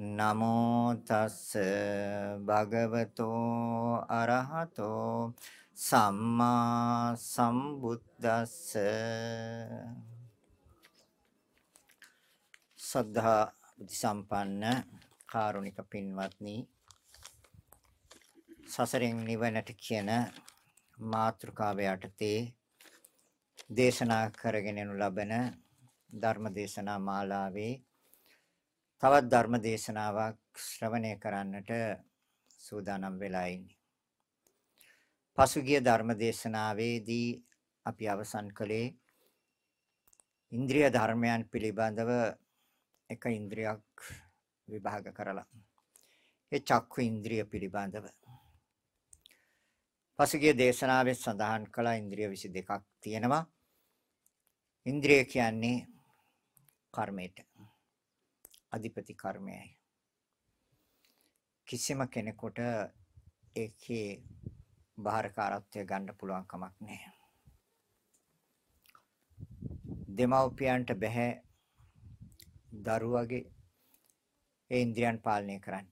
නමෝ තස්ස භගවතෝ අරහතෝ සම්මා සම්බුද්දස්ස. සද්ධා බුද්ධ සම්පන්න කාරුණික පින්වත්නි සසරෙන් නිවනට කියන මාතෘකාව යටතේ දේශනා කරගෙන යනු ලබන ධර්ම දේශනා මාලාවේ තවත් ධර්ම දේශනාවක් ශ්‍රවණය කරන්නට සූදානම් වෙලා ඉන්නේ. පසුගිය ධර්ම දේශනාවේදී අපි අවසන් කළේ ඉන්ද්‍රිය ධර්මයන් පිළිබඳව එක ඉන්ද්‍රියක් විභාග කරලා. ඒ චක්කු ඉන්ද්‍රිය පිළිබඳව. පසුගිය දේශනාවේ සඳහන් කළ ඉන්ද්‍රිය 22ක් තියෙනවා. ඉන්ද්‍රිය කියන්නේ කර්මයට. අධිපති කර්මයයි. කිසිම කෙනෙකුට ඒකේ බාහිරකාරත්වය ගන්න පුළුවන් කමක් නැහැ. දෙමව්පියන්ට බෑ දරුවගේ ඒ ඉන්ද්‍රියන් පාලනය කරන්න.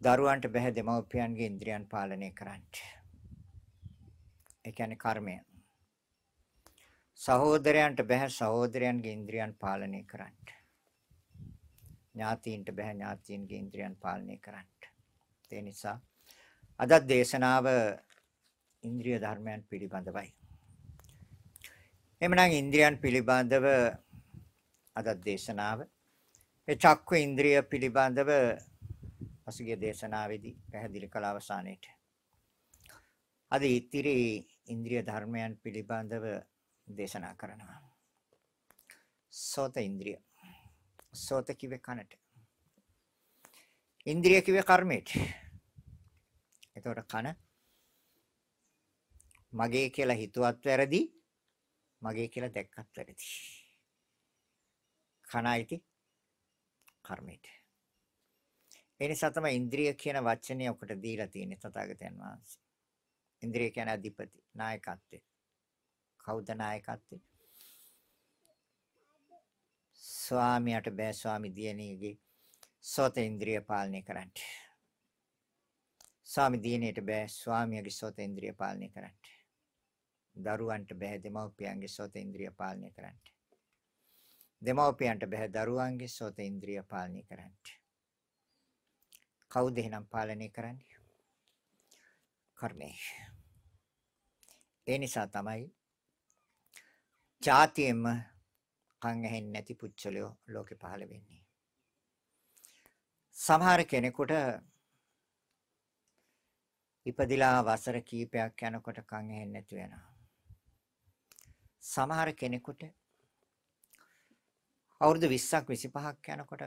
දරුවන්ට බෑ දෙමව්පියන්ගේ ඉන්ද්‍රියන් පාලනය කරන්න. ඒ කියන්නේ කර්මය. සහෝදරයන්ට බෑ සහෝදරයන්ගේ ඉන්ද්‍රියන් පාලනය කරන්න. ඥාතීන්ට බෑ ඥාතීන්ගේ ඉන්ද්‍රියන් පාලනය කරන්න. ඒ නිසා අද දේශනාව ඉන්ද්‍රිය ධර්මයන් පිළිබඳවයි. එමනම් ඉන්ද්‍රියන් පිළිබඳව අද දේශනාව ඒ චක්ක ඉන්ද්‍රිය පිළිබඳව පසුගිය දේශනාවේදී පැහැදිලි කළ අවසානයේට අද ඉතිරි ඉන්ද්‍රිය ධර්මයන් පිළිබඳව දේශනා කරනවා. සෝත ඉන්ද්‍රිය. සෝත කිව්වේ කනට. ඉන්ද්‍රිය කිව්වේ කර්මයට. එතකොට කන මගේ කියලා හිතුවත් වැරදි මගේ කියලා දැක්කත් වැරදි. කනයිති කර්මයට. ඒ නිසා තමයි ඉන්ද්‍රිය කියන වචනේ ඔකට දීලා තියෙන්නේ තථාගතයන් වහන්සේ. ඉන්ද්‍රිය කියන්නේ අධිපති නායකත්වය. කවුද නායකත්වය? ස්වාමියාට බෑ ස්වාමි දියණියගේ සෝත ඉන්ද්‍රිය පාලනය කරන්න. ස්වාමි දියණියට බෑ ස්වාමියාගේ සෝත ඉන්ද්‍රිය පාලනය කරන්න. දරුවන්ට බෑ දෙමව්පියන්ගේ සෝත ඉන්ද්‍රිය පාලනය කරන්න. දෙමව්පියන්ට බෑ දරුවන්ගේ සෝත ඉන්ද්‍රිය පාලනය කරන්න. කවුද එහෙනම් පාලනය කරන්නේ? කර්මය. ඒ නිසා තමයි ජාතියෙම කන් ඇහෙන්නේ නැති පුච්චලයෝ ලෝකේ පහළ වෙන්නේ. සමහර කෙනෙකුට ඉපදිලා වසර කීපයක් යනකොට කන් ඇහෙන්නේ නැතු වෙනවා. සමහර කෙනෙකුට අවුරුදු 20ක් 25ක් යනකොට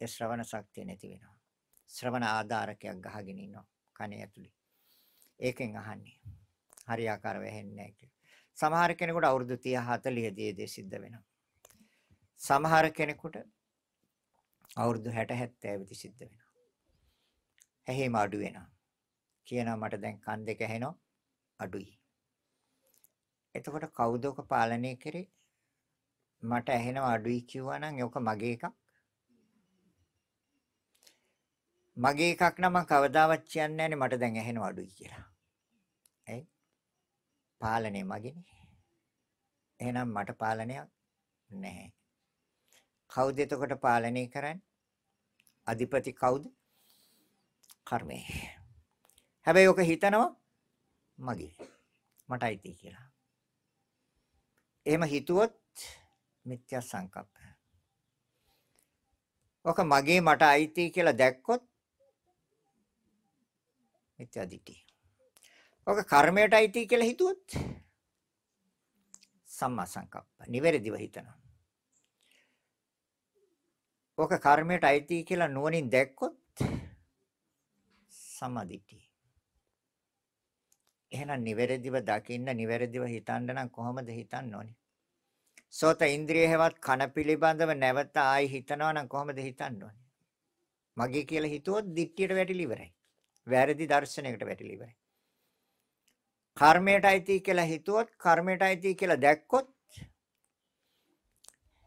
ඒ ශ්‍රවණ ශක්තිය නැති වෙනවා. ශ්‍රවණ ආධාරකයක් ගහගෙන ඉන්නවා කනේ ඇතුලේ. ඒකෙන් අහන්නේ. හරියාකාරව ඇහෙන්නේ නැහැ කියලා. සමහර කෙනෙකුට අවුරුදු 30 40 දී දේ සිද්ධ වෙනවා. සමහර කෙනෙකුට අවුරුදු 60 70 දී සිද්ධ වෙනවා. ඇහිම අඩු වෙනවා. කියනවා මට දැන් කන් දෙක ඇහෙනවා අඩුයි. එතකොට කවුද ඔක පාලනය කරේ? මට ඇහෙනවා අඩුයි කිව්වා නම් ඒක මගේ එකක්. මගේ එකක් නම් මම කවදාවත් කියන්නේ නැහැ මට දැන් ඇහෙනවා අඩුයි කියලා. ඇයි? පාලනේ මගේනේ. එහෙනම් මට පාලනයක් නැහැ. කවුද එතකොට පාලනය කරන්නේ? අධිපති කවුද? කර්මය. හැබැයි ඔක හිතනවා මගේ. මට අයිති කියලා. එහෙම හිතුවොත් මිත්‍යා සංකප්ප. ඔක මගේ මට අයිති කියලා දැක්කොත් මිත්‍යා දිට්ඨිය. ඔක කර්මයට අයිති කියලා හිතුවොත් සම්මා සංකප්ප. නිවැරදිව හිතනවා. ඔක කර්මයට අයිති කියලා නුවණින් දැක්කොත් සම්මාදිට්ඨිය. එහෙනම් නිවැරදිව දකින්න නිවැරදිව හිතන්න නම් කොහොමද හිතන්න ඕනේ? සෝත ඉන්ද්‍රිය හැවත් කන පිළිබඳව නැවත ආයි හිතනවා නම් කොහොමද හිතන්න ඕනේ? මගේ කියලා හිතුවොත් දිට්ඨියට වැටිලි ඉවරයි. වැරදි දර්ශනයකට වැටිලි ඉවරයි. කර්මයට අයිති කියලා හිතුවොත් කර්මයට අයිති කියලා දැක්කොත්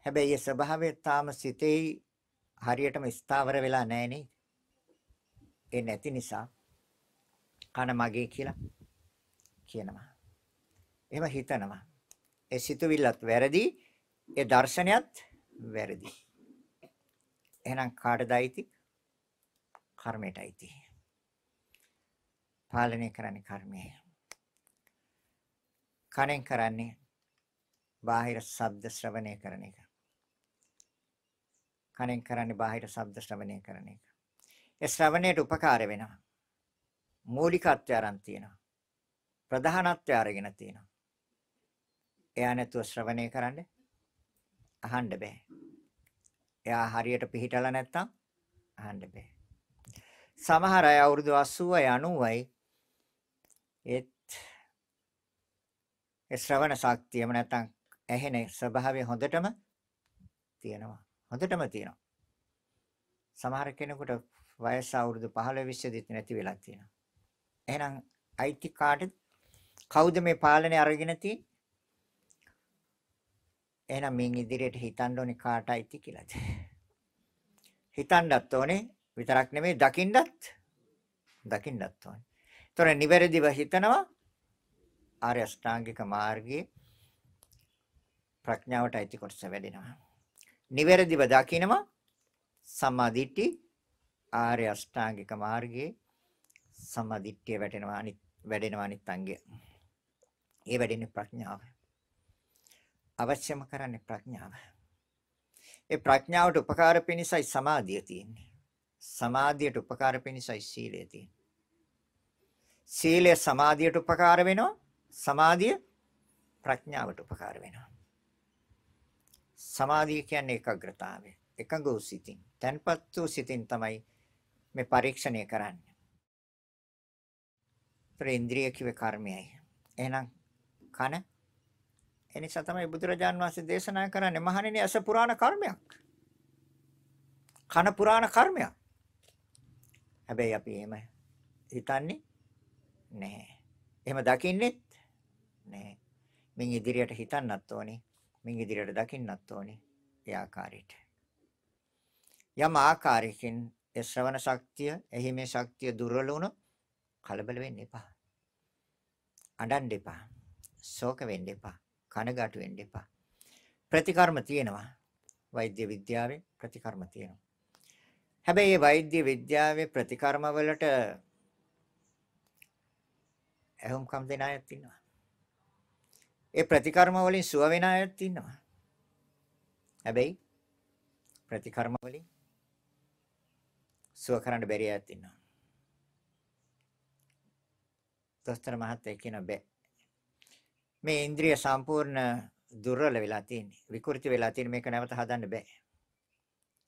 හැබැයි ඒ ස්වභාවය තාම සිතේ හරියටම ස්ථාවර වෙලා නැහැ නේ. ඒ නැති නිසා කන මගේ කියලා කියනවා. එහෙම හිතනවා. ඒ සිතුවිල්ලත් වැරදි, ඒ දර්ශනයත් වැරදි. එහෙනම් කාටද අයිති? කර්මයට අයිති. පාලනය කරන්නේ කර්මය. කණෙන් කරන්නේ බාහිර ශබ්ද ශ්‍රවණය කරන එක. කණෙන් කරන්නේ බාහිර ශබ්ද ශ්‍රවණය කරන එක. ඒ ශ්‍රවණයට උපකාර වෙනවා. මූලිකත්වය අරන් තියෙනවා. ප්‍රධානත්වය අරගෙන තියෙනවා. එයා නැතුව ශ්‍රවණය කරන්න අහන්න බෑ. එයා හරියට පිළිහිටලා නැත්තම් අහන්න බෑ. සමහර අය අවුරුදු 80යි 90යි ඒත් ඒ ශ්‍රවණ ශක්තියම නැත්තම් ඇහෙන ස්වභාවය හොඳටම තියෙනවා. හොඳටම තියෙනවා. සමහර කෙනෙකුට වයස අවුරුදු 15 20 දිත් නැති වෙලා තියෙනවා. එහෙනම් අයිති කාටද? කවුද මේ පාලනය අරගෙන තියෙන්නේ? එහෙනම් මින් ඉදිරියට හිතන්න ඕනේ කාට අයිති කියලාද? හිතන්නත් ඕනේ විතරක් නෙමෙයි දකින්නත් දකින්නත් ඕනේ. ඒතොර නිවැරදිව හිතනවා ආර්ය අෂ්ටාංගික මාර්ගයේ ප්‍රඥාවට අයිති කොටස වැඩෙනවා. නිවැරදිව දකිනවා සම්මා දිට්ඨි ආර්ය අෂ්ටාංගික මාර්ගයේ සම්මා දිට්ඨිය වැටෙනවා අනිත් වැඩෙනවා අනිත් අංගය. ඒ වැඩෙන්නේ ප්‍රඥාව. අවශ්‍යම කරන්නේ ප්‍රඥාව. ඒ ප්‍රඥාවට උපකාර පිණිසයි සමාධිය තියෙන්නේ. සමාධියට උපකාර පිණිසයි සීලය තියෙන්නේ. සීලය සමාධියට උපකාර වෙනවා. සමාධිය ප්‍රඥාවට උපකාර වෙනවා. සමාධිය කියන්නේ ඒකාග්‍රතාවය. එකඟ වූ සිතින්, තන්පත් වූ සිතින් තමයි මේ පරීක්ෂණය කරන්නේ. ඒතර ඉන්ද්‍රිය කිව්වේ කර්මයයි. එහෙනම් කන එනිසා තමයි බුදුරජාන් වහන්සේ දේශනා කරන්නේ මහණෙනි අස පුරාණ කර්මයක්. කන පුරාණ කර්මයක්. හැබැයි අපි එහෙම හිතන්නේ නැහැ. එහෙම දකින්නෙත් නැහැ. මින් ඉදිරියට හිතන්නත් ඕනේ. මින් ඉදිරියට දකින්නත් ඕනේ. ඒ ආකාරයට. යම් ආකාරයකින් ඒ ශ්‍රවණ ශක්තිය, එහි මේ ශක්තිය දුර්වල වුණොත් කලබල වෙන්න එපා. අඬන්න එපා. ශෝක වෙන්න එපා. කනගාටු වෙන්න එපා. ප්‍රතිකර්ම තියෙනවා. වෛද්‍ය විද්‍යාවේ ප්‍රතිකර්ම තියෙනවා. හැබැයි මේ වෛද්‍ය විද්‍යාවේ ප්‍රතිකර්ම වලට එහුම්කම් දෙන අයත් ඉන්නවා. ඒ ප්‍රතිකර්ම වලින් සුව වෙන අයත් ඉන්නවා. හැබැයි ප්‍රතිකර්ම වලින් සුව කරන්න බැරි අයත් ඉන්නවා. දොස්තර මහත්තයා කියන බෑ. මේ ඉන්ද්‍රිය සම්පූර්ණ දුර්වල වෙලා තියෙන්නේ. විකෘති වෙලා තියෙන මේක නැවත හදන්න බෑ.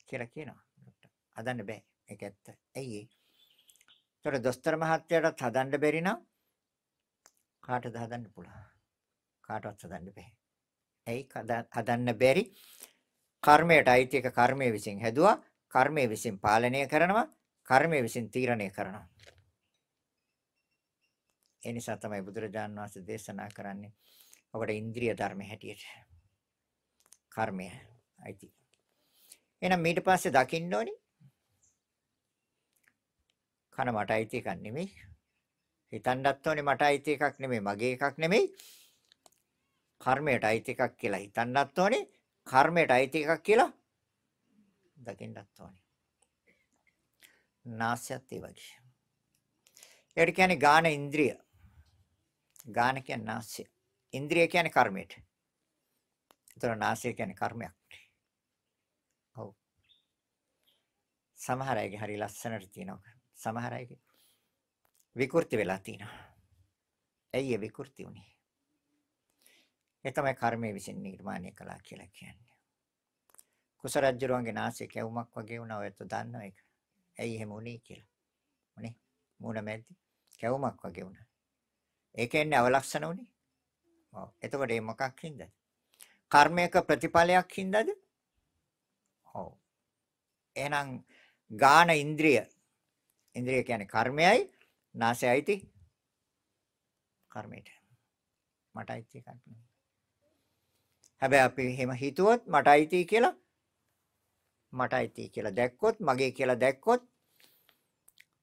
කියලා කියනවා. හදන්න බෑ. ඒක ඇත්ත. ඇයි ඒ? ඒතර දොස්තර මහත්තයාට හදන්න බැරි නම් කාටද හදන්න පුළුවන්? කාටවත් හදන්න බෑ. ඇයි හදන්න බැරි? කර්මයට අයිති එක කර්මයේ විසින් හැදුවා. කර්මයේ විසින් පාලනය කරනවා. කර්මයේ විසින් තීරණය කරනවා. ඒ නිසා තමයි බුදුරජාන් වහන්සේ දේශනා කරන්නේ ඔබට ඉන්ද්‍රිය ධර්ම හැටියට. කර්මය අයිති. එහෙනම් ඊට පස්සේ දකින්න ඕනි. කන මට අයිති එකක් නෙමෙයි. හිතන්නත් ඕනේ මට අයිති එකක් නෙමෙයි මගේ එකක් නෙමෙයි. කර්මයට අයිති එකක් කියලා හිතන්නත් ඕනේ. කර්මයට අයිති එකක් කියලා දකින්නත් ඕනේ. නාසයත් ඒ වගේ. ඒකට කියන්නේ ගාන ඉන්ද්‍රිය. ගාන කියන්නේ නාසය. ඉන්ද්‍රිය කියන්නේ කර්මයට. ඒතර නාසය කියන්නේ කර්මයක්. ඔව්. සමහර අයගේ හරි ලස්සනට තියෙනවා. සමහර අයගේ විකෘති වෙලා තියෙනවා. ඇයි ඒ විකෘති උනේ? ඒ තමයි කර්මයේ විසින් නිර්මාණය කළා කියලා කියන්නේ. කුස රජුරුවන්ගේ නාසය කැවුමක් වගේ වුණා ඔයත් දන්නවා ඒක. ඇයි එහෙම උනේ කියලා. උනේ මූණ මැද්දේ කැවුමක් වගේ වුණා. ඒකෙන්නේ අවලක්ෂණ උනේ. ඔව්. එතකොට මේ මොකක් හින්දාද? කර්මයක ප්‍රතිඵලයක් හින්දාද? ඔව්. එහෙනම් ගාන ඉන්ද්‍රිය. ඉන්ද්‍රිය කියන්නේ කර්මයයි නාසයයිති කර්මයට. මට අයිති එකක් නෙමෙයි. හැබැයි අපි එහෙම හිතුවොත් මට අයිති කියලා මට අයිති කියලා දැක්කොත් මගේ කියලා දැක්කොත්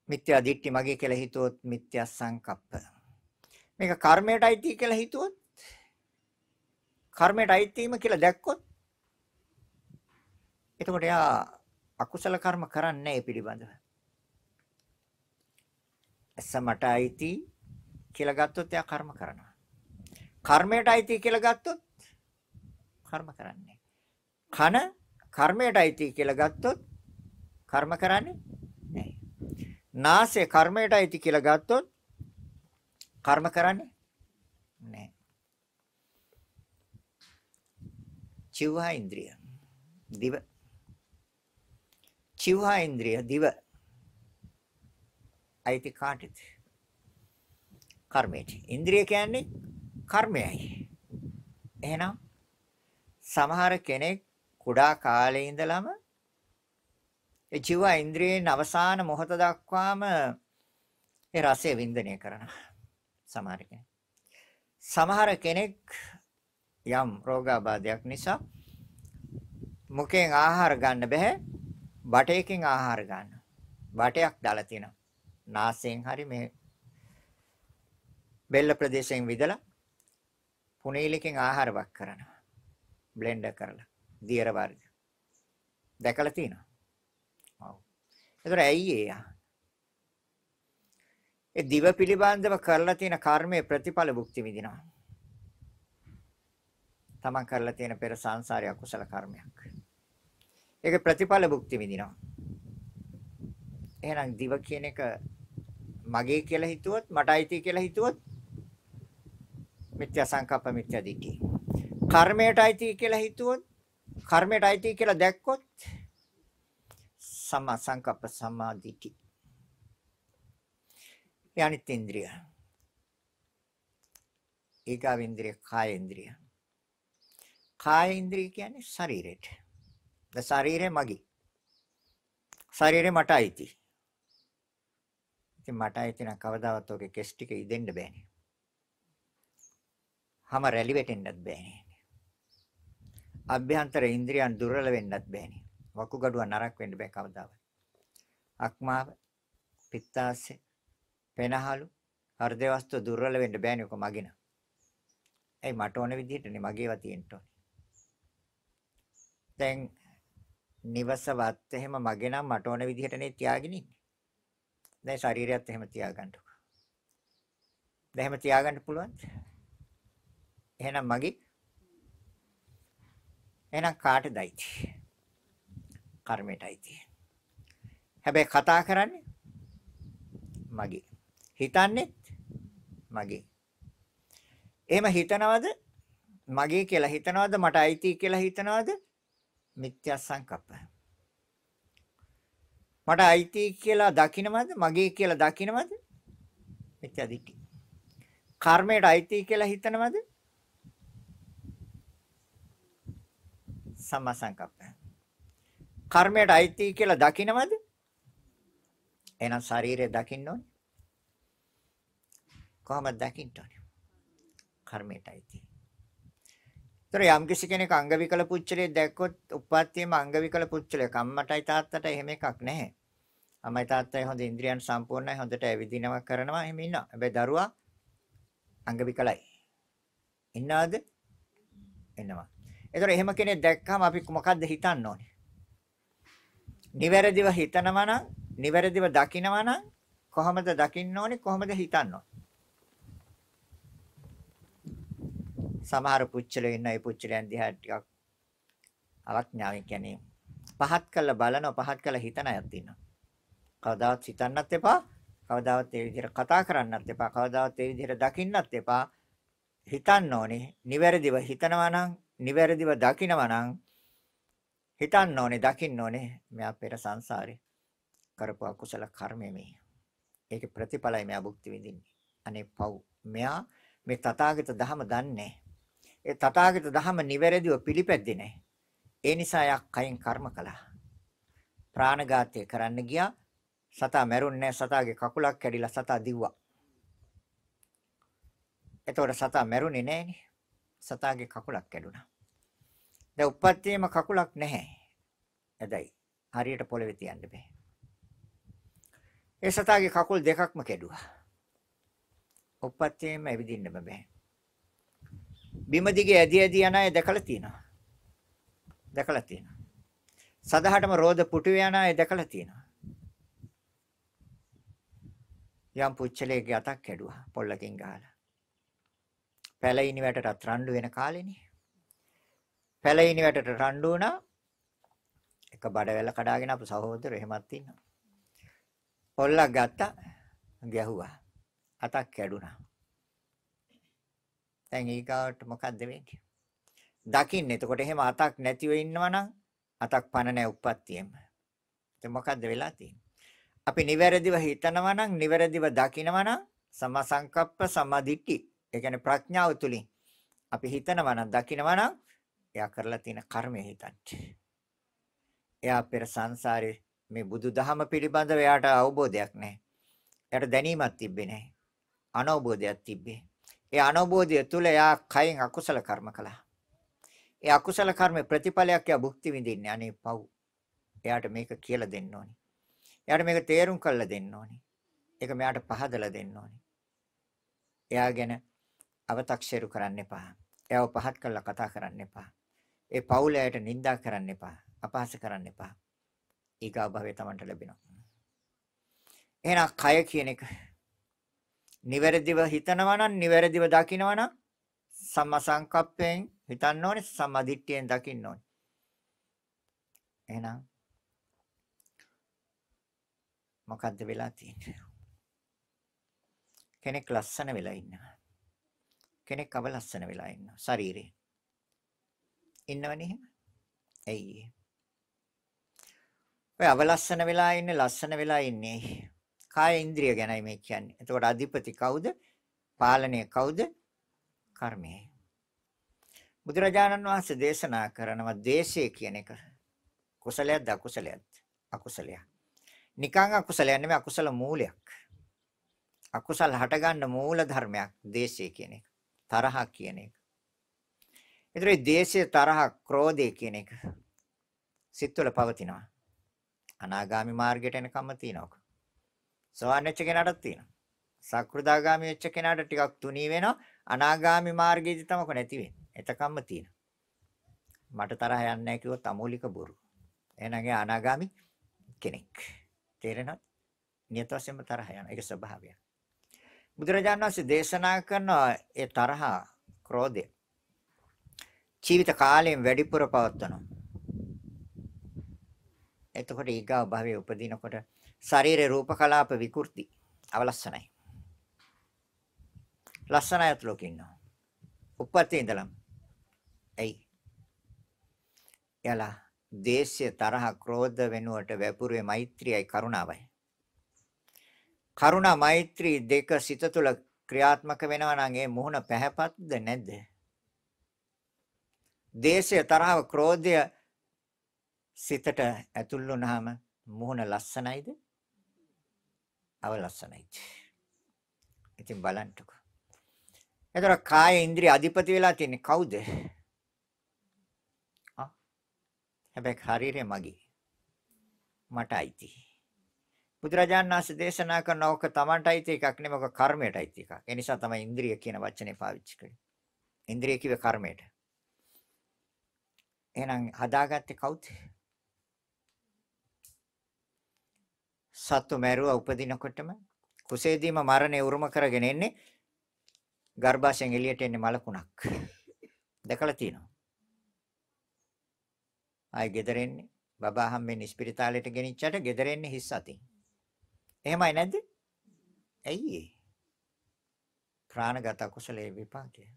මිත්‍යා දිට්ඨි මගේ කියලා හිතුවොත් මිත්‍යා සංකප්ප. මේක කර්මයට අයිති කියලා හිතුවොත් කර්මයට අයිතිම කියලා දැක්කොත් එතකොට එයා අකුසල කර්ම කරන්නේ නැහැ පිළිබඳව. එසමට අයිති කියලා ගත්තොත් එයා කර්ම කරනවා. කර්මයට අයිති කියලා ගත්තොත් කර්ම කරන්නේ. කන කර්මයට අයිති කියලා ගත්තොත් කර්ම කරන්නේ නැහැ. නාසය කර්මයට අයිති කියලා ගත්තොත් කර්ම කරන්නේ නැහැ. චිවහා ඉන්ද්‍රිය දිව චිවහා ඉන්ද්‍රිය දිව අයිති කාටද කර්මයට ඉන්ද්‍රිය කියන්නේ කර්මයයි එහෙනම් සමහර කෙනෙක් කුඩා කාලේ ඉඳලම ඒ ජීව ඉන්ද්‍රියෙන් අවසාන මොහොත දක්වාම ඒ රසය වින්දනය කරනවා සමහර කෙනෙක් සමහර කෙනෙක් යම් රෝගාබාධයක් නිසා මුඛයෙන් ආහාර ගන්න බෑ බටයකින් ආහාර ගන්න. බටයක් දාලා තියෙනවා. නාසයෙන් හරි මේ බෙල්ල ප්‍රදේශයෙන් විදලා පුනීලකින් ආහාර වක් කරනවා. බ්ලෙන්ඩර් කරලා. දියර වර්ග. දැකලා තියෙනවා. ඔව්. ඒතර ඇයි ඒ? ඒ දිව පිළිබඳව කරලා තියෙන කර්මයේ ප්‍රතිඵල භුක්ති විඳිනවා. තමන් කරලා තියෙන පෙර සංසාරය අකුසල කර්මයක්. ඒක ප්‍රතිඵල භුක්ති විඳිනවා. එහෙනම් දිව කියන එක මගේ කියලා හිතුවොත් මට අයිති කියලා හිතුවොත් මිත්‍යා සංකප්ප මිත්‍යා දිට්ඨි. කර්මයට අයිති කියලා හිතුවොත් කර්මයට අයිති කියලා දැක්කොත් සම්මා සංකප්ප සම්මා දිට්ඨි. යනිත් ඉන්ද්‍රිය. ඒකාව ඉන්ද්‍රිය කාය ඉන්ද්‍රිය. කාය ඉන්ද්‍රිය කියන්නේ ශරීරෙට. ද ශරීරය මගේ. ශරීරය මට අයිති. ඉතින් මට අයිති නම් කවදාවත් ඔගේ කෙස් ටික ඉදෙන්න බෑනේ. හැම රැලි වෙටෙන්නත් බෑනේ. අභ්‍යන්තර ඉන්ද්‍රියන් දුර්වල වෙන්නත් බෑනේ. වකුගඩුව නරක් වෙන්න බෑ කවදාවත්. අක්මාව, පිත්තාශය, පෙනහලු, හෘද වස්තු දුර්වල වෙන්න බෑනේ ඔක මගින. ඇයි මට ඕන විදිහටනේ මගේවා තියෙන්න ඕනේ. දැන් නිවසවත් එහෙම මගේ නම් මට ඕන විදිහටනේ තියාගෙන ඉන්නේ. දැන් ශරීරයත් එහෙම තියාගන්නකො. දැන් එහෙම තියාගන්න පුළුවන්ද? එහෙනම් මගේ එහෙනම් කාටදයි? කර්මයටයි. හැබැයි කතා කරන්නේ මගේ. හිතන්නේත් මගේ. එහෙම හිතනවද? මගේ කියලා හිතනවද? මට අයිති කියලා හිතනවද? මිත්‍යා සංකප්ප. මට අයිති කියලා දකින්නවද? මගේ කියලා දකින්නවද? මිත්‍යා දිට්ඨි. කර්මයට අයිති කියලා හිතනවද? සම්මා සංකප්ප. කර්මයට අයිති කියලා දකින්නවද? එහෙනම් ශරීරය දකින්න ඕනේ. කොහොමද දකින්න ඕනේ? කර්මයට අයිති. ඒතර යම් කිසි කෙනෙක් අංග විකල පුච්චලේ දැක්කොත් උප්පත්තියම අංග විකල පුච්චලයක් අම්මටයි තාත්තට එහෙම එකක් නැහැ. අම්මයි තාත්තයි හොඳ ඉන්ද්‍රියන් සම්පූර්ණයි හොඳට ඇවිදිනවා කරනවා එහෙම ඉන්නවා. හැබැයි දරුවා අංග විකලයි. ඉන්නවද? එනවා. ඒතර එහෙම කෙනෙක් දැක්කම අපි මොකද්ද හිතන්න ඕනේ? නිවැරදිව හිතනවා නම්, නිවැරදිව දකිනවා නම් කොහොමද දකින්න ඕනේ? කොහොමද හිතන්න ඕනේ? සමහර පුච්චලෝ ඉන්න ඒ පුච්චලයන් දිහා ටිකක් අවඥාවෙන් කියන්නේ පහත් කළ බලන පහත් කළ හිතන අයත් ඉන්නවා. කවදාවත් හිතන්නත් එපා. කවදාවත් ඒ විදිහට කතා කරන්නත් එපා. කවදාවත් ඒ විදිහට දකින්නත් එපා. හිතන්න ඕනේ. නිවැරදිව හිතනවා නම් නිවැරදිව දකිනවා නම් හිතන්න ඕනේ දකින්න ඕනේ මෙයා පෙර සංසාරේ කරපු අකුසල කර්මය මේ. ඒකේ ප්‍රතිඵලයි මෙයා භුක්ති විඳින්නේ. අනේ පව්. මෙයා මේ තථාගත ධහම දන්නේ ඒ තථාගත ධහම නිවැරදිව පිළිපැද්දේ නැහැ. ඒ නිසා යක් කයින් කර්ම කළා. ප්‍රාණඝාතය කරන්න ගියා. සතා මැරුන්නේ සතාගේ කකුලක් කැඩිලා සතා දිව්වා. එතකොට සතා මැරුණේ නැහනේ. සතාගේ කකුලක් කැඩුනා. දැන් උප්පත්තියේම කකුලක් නැහැ. එදයි. හරියට පොළවේ තියන්න බෑ. ඒ සතාගේ කකුල් දෙකක්ම කැඩුවා. උප්පත්තියේම ඇවිදින්නම බෑ. බිම දිගේ ඇදි ඇදි යන අය දැකලා තියෙනවා. දැකලා තියෙනවා. සදහටම රෝද පුටු යන අය දැකලා තියෙනවා. යම් පුච්චලයේ අතක් කැඩුවා පොල්ලකින් ගහලා. පැලිනි වැටටත් රණ්ඩු වෙන කාලෙනේ. පැලිනි වැටට රණ්ඩු වුණා. එක බඩවැල කඩාගෙන අපු සහෝදර එහෙමත් ඉන්නවා. පොල්ලක් ගත්තා ගැහුවා. අතක් කැඩුනා. දැන් ඊගාවට මොකද්ද වෙන්නේ? දකින්න. එතකොට එහෙම අතක් නැතිව ඉන්නවනම් අතක් පණ නැහැ උප්පත්තියෙම. එතකොට මොකද්ද වෙලා තියෙන්නේ? අපි නිවැරදිව හිතනවා නම් නිවැරදිව දකිනවා නම් සම සංකප්ප සමාධිට්ඨි ඒ කියන්නේ ප්‍රඥාව තුලින් අපි හිතනවා නම් දකිනවා නම් එයා කරලා තියෙන කර්මය හිතන්නේ. එයා පෙර සංසාරේ මේ බුදුදහම පිළිබඳව එයාට අවබෝධයක් නැහැ. එයාට දැනීමක් තිබ්බේ නැහැ. අනවබෝධයක් තිබ්බේ. ඒ අනවබෝධය තුල එයා කයින් අකුසල කර්ම කළා. ඒ අකුසල කර්මේ ප්‍රතිඵලයක් එයා භුක්ති විඳින්නේ. අනේ පව්. එයාට මේක කියලා දෙන්න ඕනේ. එයාට මේක තේරුම් කරලා දෙන්න ඕනේ. ඒක මෙයාට පහදලා දෙන්න ඕනේ. එයා ගැන අව탁ෂේරු කරන්න එපා. එයාව පහත් කරලා කතා කරන්න එපා. ඒ පවුලයට නිඳා කරන්න එපා. අපහාස කරන්න එපා. ඊගා භවයේ Tamanට ලැබෙනවා. එහෙනම් කය කියන එක නිවැරදිව හිතනවා නම් නිවැරදිව දකිනවා නම් සම්මා සංකප්පයෙන් හිතන්න ඕනේ සම්මා දිට්ඨියෙන් දකින්න ඕනේ. එහෙනම් මොකද්ද වෙලා තියෙන්නේ? කෙනෙක් ලස්සන වෙලා ඉන්නවා. කෙනෙක් අවලස්සන වෙලා ඉන්නවා ශරීරේ. ඉන්නවනේ එහෙම. ඇයි ඔය අවලස්සන වෙලා ඉන්නේ ලස්සන වෙලා ඉන්නේ. කාය ඉන්ද්‍රිය ගැනයි මේ කියන්නේ. එතකොට අධිපති කවුද? පාලනය කවුද? කර්මය. බුදුරජාණන් වහන්සේ දේශනා කරනවා ද්වේෂය කියන එක කුසලයක්ද අකුසලයක්ද? අකුසලයක්. නිකං අකුසලයක් නෙමෙයි අකුසල මූලයක්. අකුසල හටගන්න මූල ධර්මයක් ද්වේෂය කියන එක. තරහ කියන එක. ඒතරේ දේශය තරහ ක්‍රෝධය කියන එක සිත් වල පවතිනවා. අනාගාමි මාර්ගයට එනකම්ම තියෙනවා. සෝවාන් වෙච්ච කෙනාටත් තියෙනවා. සක්‍ෘදාගාමි වෙච්ච කෙනාට ටිකක් තුනී වෙනවා. අනාගාමි මාර්ගයේදී තමයි නැති වෙන්නේ. එතකම්ම තියෙනවා. මට තරහ යන්නේ නැහැ කිව්වොත් අමූලික බොරු. එහෙනම් අනාගාමි කෙනෙක්. තේරෙනවද? නියත වශයෙන්ම තරහ යන. ඒක ස්වභාවයක්. බුදුරජාණන් වහන්සේ දේශනා කරන ඒ තරහ, ක්‍රෝධය ජීවිත කාලයෙන් වැඩිපුර පවත්වනවා. එතකොට ඊගා භවයේ උපදිනකොට ශරීරේ රූප කලාප විකෘති අවලස්සනයි. ලස්සනයත් ලෝකෙ ඉන්නවා. උප්පත්තේ ඉඳලම. එයි. යලා දේශය තරහ ක්‍රෝධ වෙනුවට වැපුරුවේ මෛත්‍රියයි කරුණාවයි. කරුණා මෛත්‍රී දෙක සිත තුළ ක්‍රියාත්මක වෙනවා නම් ඒ මුහුණ පැහැපත්ද නැද්ද? දේශය තරහව ක්‍රෝධය සිතට ඇතුල් වුනහම මුහුණ ලස්සනයිද? අවලස්සනයිද? ඉතින් බලන්නකෝ. එතකොට කාය ඉන්ද්‍රිය අධිපති වෙලා තියන්නේ කවුද? ආ හැබැයි ශරීරය මගේ. මට අයිති. බුදුරජාණන් වහන්සේ දේශනා කරන ඕක Tamanටයි එකක් නෙමෙයි ඔක කර්මයටයි එකක්. ඒ නිසා තමයි ඉන්ද්‍රිය කියන වචනේ පාවිච්චි කළේ. ඉන්ද්‍රිය කිව්වේ කර්මයට. එහෙනම් හදාගත්තේ කවුද? සත්තු මැරුවා උපදිනකොටම කුසේදීම මරණය උරුම කරගෙන එන්නේ ගර්භාෂයෙන් එළියට එන්නේ මලකුණක්. දැකලා තියෙනවා. ආයි ගෙදර එන්නේ බබා හම්බෙන්නේ ස්පිරිතාලෙට ගෙනිච්චට ගෙදර එන්නේ හිස් අතින්. එහෙමයි නැද්ද? ඇයි ඒ? ප්‍රාණගත කුසලයේ විපාකය.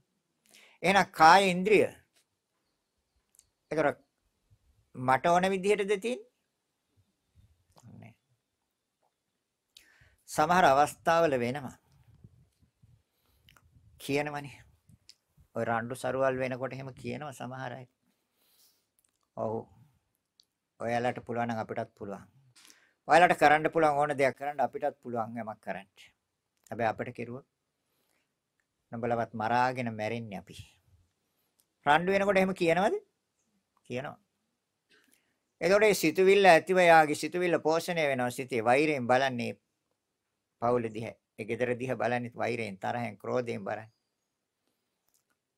එහෙනම් කාය ඉන්ද්‍රිය. ඒතර මට ඕන විදිහටද තියෙන්නේ? සමහර අවස්ථාවල වෙනවා. කියනවනේ. ඔය රණ්ඩු සරුවල් වෙනකොට එහෙම කියනවා සමහර අය. ඔව්. ඔයාලට පුළුවන් නම් අපිටත් පුළුවන්. ඔයාලට කරන්න පුළුවන් ඕන දෙයක් කරන්න අපිටත් පුළුවන් යමක් කරන්න. හැබැයි අපිට කෙරුවොත් නඹලවත් මරාගෙන මැරෙන්නේ අපි. රණ්ඩු වෙනකොට එහෙම කියනවද? කියනවා. එතකොට ඒ සිතුවිල්ල ඇතිව යාගේ සිතුවිල්ල පෝෂණය වෙනවා සිතේ වෛරයෙන් බලන්නේ පවුල දිහා. ඒ ගෙදර දිහා බලන්නේ වෛරයෙන් තරහෙන් ක්‍රෝධයෙන් බලන්නේ.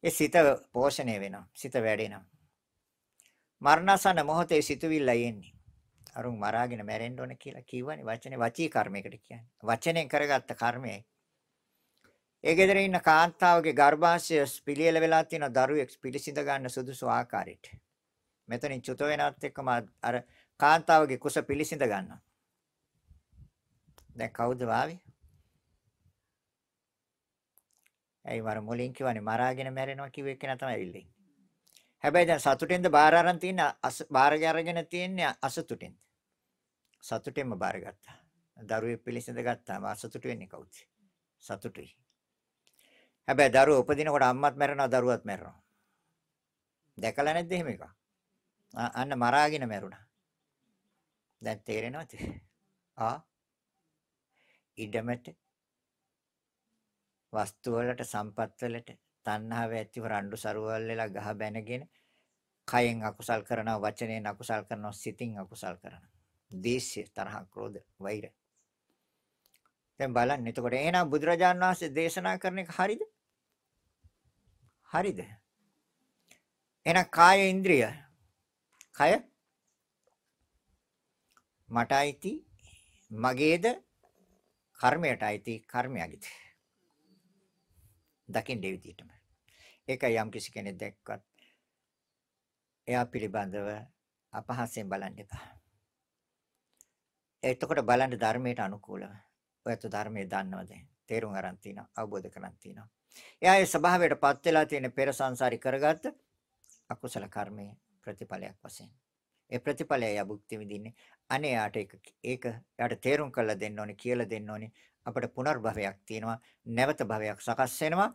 ඒ සිත පෝෂණය වෙනවා. සිත වැඩෙනවා. මරණසන මොහොතේ සිතුවිල්ලයි එන්නේ. අරුන් මරාගෙන මැරෙන්න ඕන කියලා කිව්වනේ වචනේ වචී කර්මයකට කියන්නේ. වචනෙන් කරගත්ත කර්මයයි. ඒ ගෙදර ඉන්න කාන්තාවගේ ගර්භාෂය පිළියෙල වෙලා තියෙන දරුවෙක් පිළිසිඳ ගන්න සුදුසු ආකාරයට. මෙතනින් චුත වෙනවත් එක්කම අර කාන්තාවගේ කුස පිළිසිඳ ගන්නවා. දැන් කවුද වාවේ? ඇයි මර මුලින් කිව්වනේ මරාගෙන මැරෙනවා කිව්ව එක නා තමයි ඇවිල්ලා ඉන්නේ. හැබැයි දැන් සතුටෙන්ද බාර අරන් තියෙන බාර අරගෙන තියෙන්නේ අසතුටෙන්ද? සතුටෙන්ම බාරගත්තා. දරුවෙක් පිළිසඳ ගත්තාම අසතුට වෙන්නේ කවුද? සතුටුයි. හැබැයි දරුවෝ උපදිනකොට අම්මත් මැරෙනවා දරුවත් මැරෙනවා. දැකලා නැද්ද එහෙම එකක්? අන්න මරාගෙන මැරුණා. දැන් තේරෙනවද? ආ? ඉඩමට වස්තු වලට සම්පත් වලට තණ්හාව ඇතිව රණ්ඩු සරුවල් වෙලා ගහ බැනගෙන කයෙන් අකුසල් කරනවා වචනයෙන් අකුසල් කරනවා සිතින් අකුසල් කරනවා. දේශය තරහ ක්‍රෝධ වෛර. දැන් බලන්න එතකොට එහෙනම් බුදුරජාණන් වහන්සේ දේශනා කරන එක හරිද? හරිද? එහෙනම් කාය ඉන්ද්‍රිය කය මට අයිති මගේද කර්මයට අයිති කර්මයගිද දකින්න ඒ විදිහටම. ඒකයි යම් කිසි කෙනෙක් දැක්වත් එයා පිළිබඳව අපහසෙන් බලන්න එපා. එතකොට බලන්න ධර්මයට අනුකූලව. ඔයත් ධර්මයේ දන්නවද? තේරුම් අරන් තිනවා, අවබෝධ කරන් තිනවා. එයා ඒ ස්වභාවයටපත් වෙලා තියෙන පෙර සංසාරي කරගත්ත අකුසල කර්මයේ ප්‍රතිඵලයක් වශයෙන්. ඒ ප්‍රතිඵලය යා භුක්ති විඳින්නේ. අනේ යාට ඒක ඒක යාට තේරුම් කරලා දෙන්න ඕනේ, කියලා දෙන්න ඕනේ. අපිට පුනර්භවයක් තියෙනවා නැවත භවයක් සකස් වෙනවා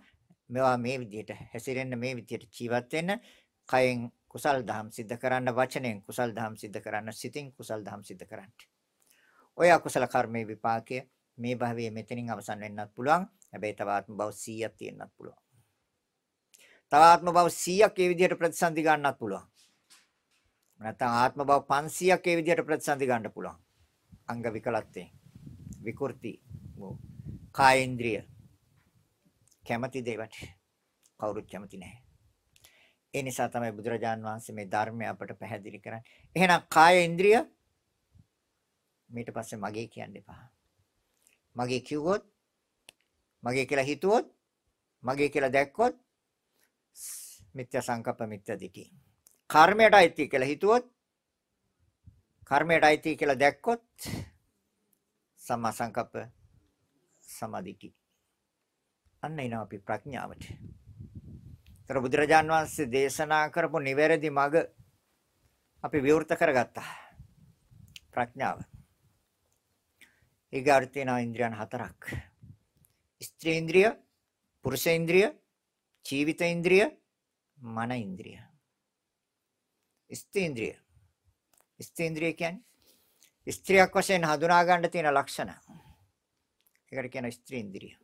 මේවා මේ විදිහට හැසිරෙන්න මේ විදිහට ජීවත් වෙන්න කයෙන් කුසල් දහම් සිද්ධ කරන්න වචනෙන් කුසල් දහම් සිද්ධ කරන්න සිතින් කුසල් දහම් සිද්ධ කරන්න ඔය අකුසල කර්මයේ විපාකය මේ භවයේ මෙතනින් අවසන් වෙන්නත් පුළුවන් හැබැයි තව ආත්ම භව 100ක් තියෙන්නත් පුළුවන් තව ආත්ම භව 100ක් ඒ විදිහට ප්‍රතිසන්දි ගන්නත් පුළුවන් නැත්නම් ආත්ම භව 500ක් ඒ විදිහට ප්‍රතිසන්දි ගන්න පුළුවන් අංග විකලත්වයෙන් විකෘති කායේන්ද්‍රිය කැමැති දේවට කවුරුත් කැමති නැහැ. ඒ නිසා තමයි බුදුරජාන් වහන්සේ මේ ධර්මය අපට පැහැදිලි කරන්නේ. එහෙනම් කායේන්ද්‍රිය ඊට පස්සේ මගේ කියන්න එපා. මගේ කිව්වොත් මගේ කියලා හිතුවොත් මගේ කියලා දැක්කොත් මිත්‍යා සංකප්ප මිත්‍යා දිටි. කර්මයට අයිති කියලා හිතුවොත් කර්මයට අයිති කියලා දැක්කොත් සම්මා සංකප්ප සමාධිටි. අන්න එනවා අපි ප්‍රඥාවට. ତර බුදුරජාන් වහන්සේ දේශනා කරපු නිවැරදි මඟ අපි විවෘත කරගත්තා. ප්‍රඥාව. ඊගාට තියෙනවා ඉන්ද්‍රියන් හතරක්. ස්ත්‍රී ඉන්ද්‍රිය, පුරුෂ ඉන්ද්‍රිය, ජීවිත ඉන්ද්‍රිය, මන ඉන්ද්‍රිය. ස්ත්‍රී ඉන්ද්‍රිය. ස්ත්‍රී ඉන්ද්‍රිය කියන්නේ ස්ත්‍රියක් වශයෙන් හඳුනා ගන්න තියෙන ලක්ෂණ. ඒකට කියන ස්ත්‍රී ඉන්ද්‍රිය.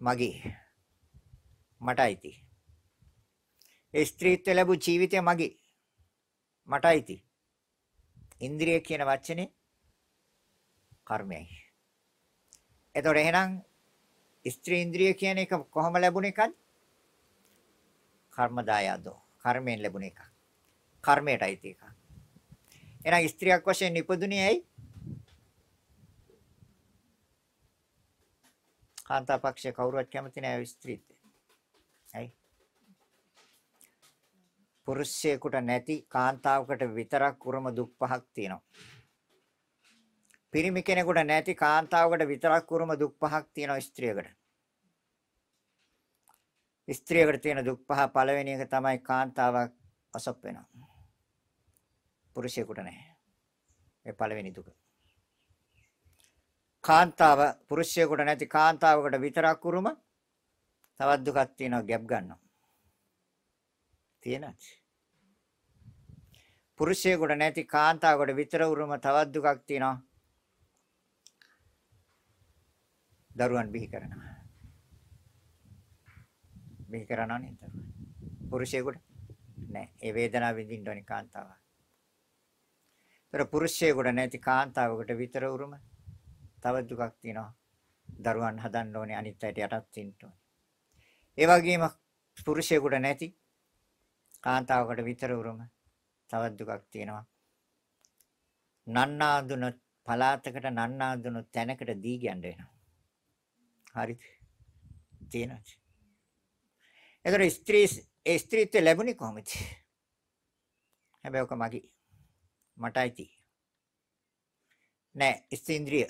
මගේ මට අයිති. ඒ ස්ත්‍රීත්ව ලැබු ජීවිතය මගේ මට අයිති. ඉන්ද්‍රිය කියන වචනේ කර්මයයි. එතකොට එහෙනම් ස්ත්‍රී ඉන්ද්‍රිය කියන එක කොහොම ලැබුණ එකද? කර්මදායදෝ. කර්මයෙන් ලැබුණ එකක්. කර්මයටයි තියෙක. එහෙනම් ස්ත්‍රියක් වශයෙන් ඉපදුනේ ඇයි? කාන්තාපක්ෂයේ කවුරුවත් කැමති නෑ ස්ත්‍රීත්. ඇයි? පුරුෂයෙකුට නැති කාන්තාවකට විතරක් උරුම දුක් පහක් තියෙනවා. පිරිමි කෙනෙකුට නැති කාන්තාවකට විතරක් උරුම දුක් පහක් තියෙනවා ස්ත්‍රියකට. ස්ත්‍රියකට තියෙන දුක් පහ පළවෙනි එක තමයි කාන්තාවක් අසප් වෙනවා. පුරුෂයෙකුට නැහැ. ඒ පළවෙනි දුක. කාන්තාව පුරුෂයෙකුට නැති කාන්තාවකට විතරක් උරුම තවත් දුකක් තියෙනවා ගැප් ගන්නවා. තියෙනවද? පුරුෂයෙකුට නැති කාන්තාවකට විතර උරුම තවත් දුකක් තියෙනවා. දරුවන් බිහි කරනවා. බිහි කරනවා නේද? පුරුෂයෙකුට නෑ. ඒ වේදනාව විඳින්න ඕනි කාන්තාව. ඒතර පුරුෂයෙකුට නැති කාන්තාවකට විතර උරුම තව දුකක් තියෙනවා. දරුවන් හදන්න ඕනේ අනිත් අයට යටත් වෙන්න ඕනේ. ඒ වගේම පුරුෂයෙකුට නැති කාන්තාවකට විතර උරුම තවත් දුකක් තියෙනවා. නන්නාඳුන පලාතකට නන්නාඳුන තැනකට දී ගන්න වෙනවා. හරිද? තියෙනවද? ඒතර ස්ත්‍රී ඒ ස්ත්‍රීත්වය ලැබුණේ කොහොමද? හැබැයි ඔක මගේ මට අයිති. නෑ ස්ත්‍රීන්ද්‍රිය.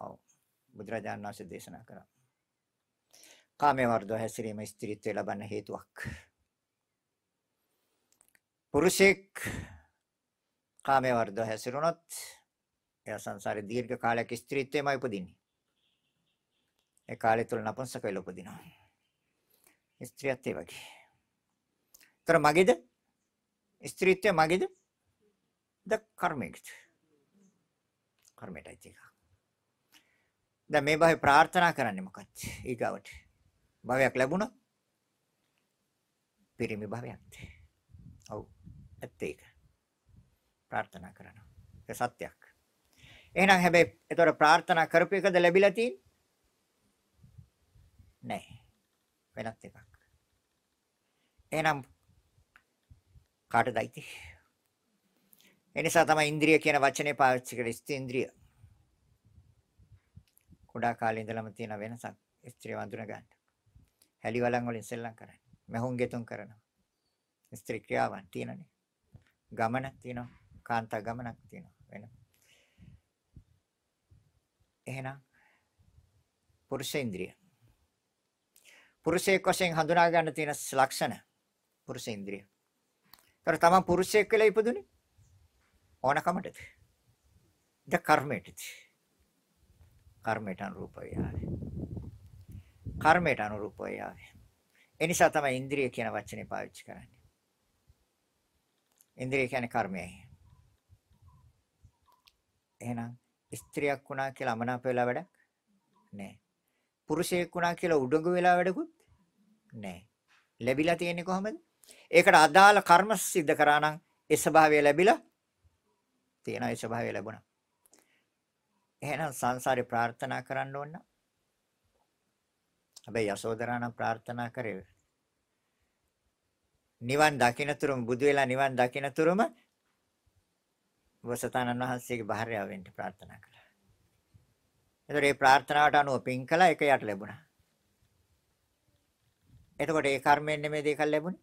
ඔව් බුදුරජාණන් වහන්සේ දේශනා කරා. කාමයේ වර්ධව හැසිරීම ස්ත්‍රීත්වය ලබන්න හේතුවක්. පුරුෂෙක් කාමයේ වර්ධව හැසිරුණොත් එයා සංසාරේ දීර්ඝ කාලයක් ස්ත්‍රීත්වයමයි උපදින්නේ. ඒ කාලය තුල නපුංසක වෙලා උපදිනවා. ස්ත්‍රියත් ඒ වගේ. ତර මගේද? ස්ත්‍රීත්වය මගේද? ද කර්මයකට. කර්මයටයි ඒක. දැන් මේ භවයේ ප්‍රාර්ථනා කරන්නේ මොකක්ද? ඊගාවට. භවයක් ලැබුණොත් පිරිමි භවයක්. ඔව්. ඇත්ත ඒක. ප්‍රාර්ථනා කරනවා. ඒක සත්‍යයක්. එහෙනම් හැබැයි ඒතකොට ප්‍රාර්ථනා කරපු එකද ලැබිලා තියෙන්නේ? නැහැ. වෙනත් එකක්. එහෙනම් කාටද අයිති? එනිසා තමයි ඉන්ද්‍රිය කියන වචනේ පාවිච්චි කරේ ස්ත්‍රීන්ද්‍රිය. කුඩා කාලේ ඉඳලම තියෙන වෙනසක් ස්ත්‍රිය වඳුන ගන්න. හැලි වලන් වලින් සෙල්ලම් කරන්නේ. මෙහුන් ගෙතුම් කරනවා. ස්ත්‍රී ක්‍රියාවන් තියෙනනේ. ගමන තියෙනවා. කාන්තා ගමනක් තියෙනවා. වෙන. එහෙනම් පුරුෂේන්ද්‍රිය. පුරුෂයෙක් වශයෙන් හඳුනා ගන්න තියෙන ලක්ෂණ පුරුෂේන්ද්‍රිය. ඒතර තමන් පුරුෂයෙක් කියලා ඉපදුනේ ඕනකමටද? ද කර්මයටද? කර්මයට අනුරූපව යාවේ. කර්මයට අනුරූපව යාවේ. ඒ නිසා තමයි ඉන්ද්‍රිය කියන වචනේ පාවිච්චි කරන්නේ. ඉන්ද්‍රිය කියන්නේ කර්මයයි. එහෙනම් ස්ත්‍රියක් වුණා කියලා අමනාප වෙලා වැඩක් නැහැ. පුරුෂයෙක් වුණා කියලා උඩඟු වෙලා වැඩකුත් නැහැ. ලැබිලා තියෙන්නේ කොහමද? ඒකට අදාළ කර්ම සිද්ධ කරා නම් ඒ ස්වභාවය ලැබිලා තියෙන ඒ ස්වභාවය ලැබුණා. එහෙනම් සංසාරේ ප්‍රාර්ථනා කරන්න ඕන. හැබැයි යසෝදරා නම් ප්‍රාර්ථනා කරේ නිවන් දකින්නතුරුම බුදු වෙලා නිවන් දකින්නතුරුම වසතානන් වහන්සේගේ භාර්යාව වෙන්න ප්‍රාර්ථනා කළා. එතකොට මේ ප්‍රාර්ථනාවට අනුව පින් කළා ඒක යට ලැබුණා. එතකොට ඒ කර්මයෙන් නෙමෙයි දෙකක් ලැබුණේ.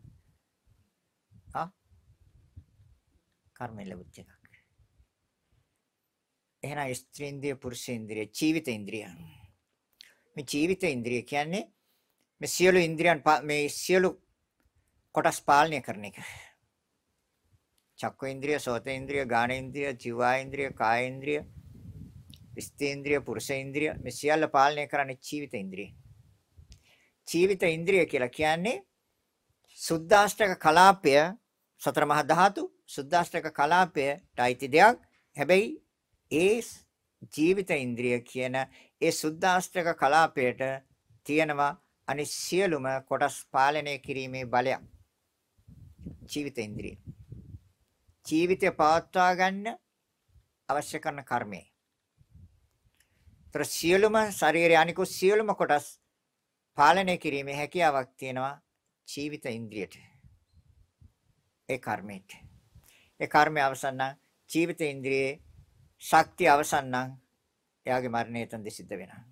ආ කර්මයෙන් ලැබුච්ච එකක්. එහෙනම් ස්ත්‍රීන්ද්‍රිය පුරුෂේන්ද්‍රිය ජීවිත ඉන්ද්‍රිය. මේ ජීවිත ඉන්ද්‍රිය කියන්නේ මේ සියලු ඉන්ද්‍රියන් මේ සියලු කොටස් පාලනය කරන එක. චක්ක ඉන්ද්‍රිය, සෝත ඉන්ද්‍රිය, ගාන ඉන්ද්‍රිය, ජීවා ඉන්ද්‍රිය, කාය ඉන්ද්‍රිය, ස්තේන්ද්‍රිය, පුරුෂ ඉන්ද්‍රිය මේ සියල්ල පාලනය කරන්නේ ජීවිත ඉන්ද්‍රිය. ජීවිත ඉන්ද්‍රිය කියලා කියන්නේ සුද්දාෂ්ටක කලාපය සතර මහා ධාතු සුද්දාෂ්ටක කලාපයට අයිති දෙයක්. හැබැයි ඒ ජීවිත ඉන්ද්‍රිය කියන ඒ සුද්දාෂ්ටක කලාපයට තියෙනවා අනිත් සියලුම කොටස් පාලනය කිරීමේ බලයක්. ජීවිත ඉන්ද්‍රිය. ජීවිතය පවත්වා ගන්න අවශ්‍ය කරන කර්මය. තර සියලුම ශරීරයේ අනිකුත් සියලුම කොටස් පාලනය කිරීමේ හැකියාවක් තියෙනවා ජීවිත ඉන්ද්‍රියට. ඒ කර්මයට. ඒ කර්මය අවසන් නම් ජීවිත ඉන්ද්‍රියේ ශක්තිය අවසන් නම් එයාගේ මරණය එතනදී සිද්ධ වෙනවා.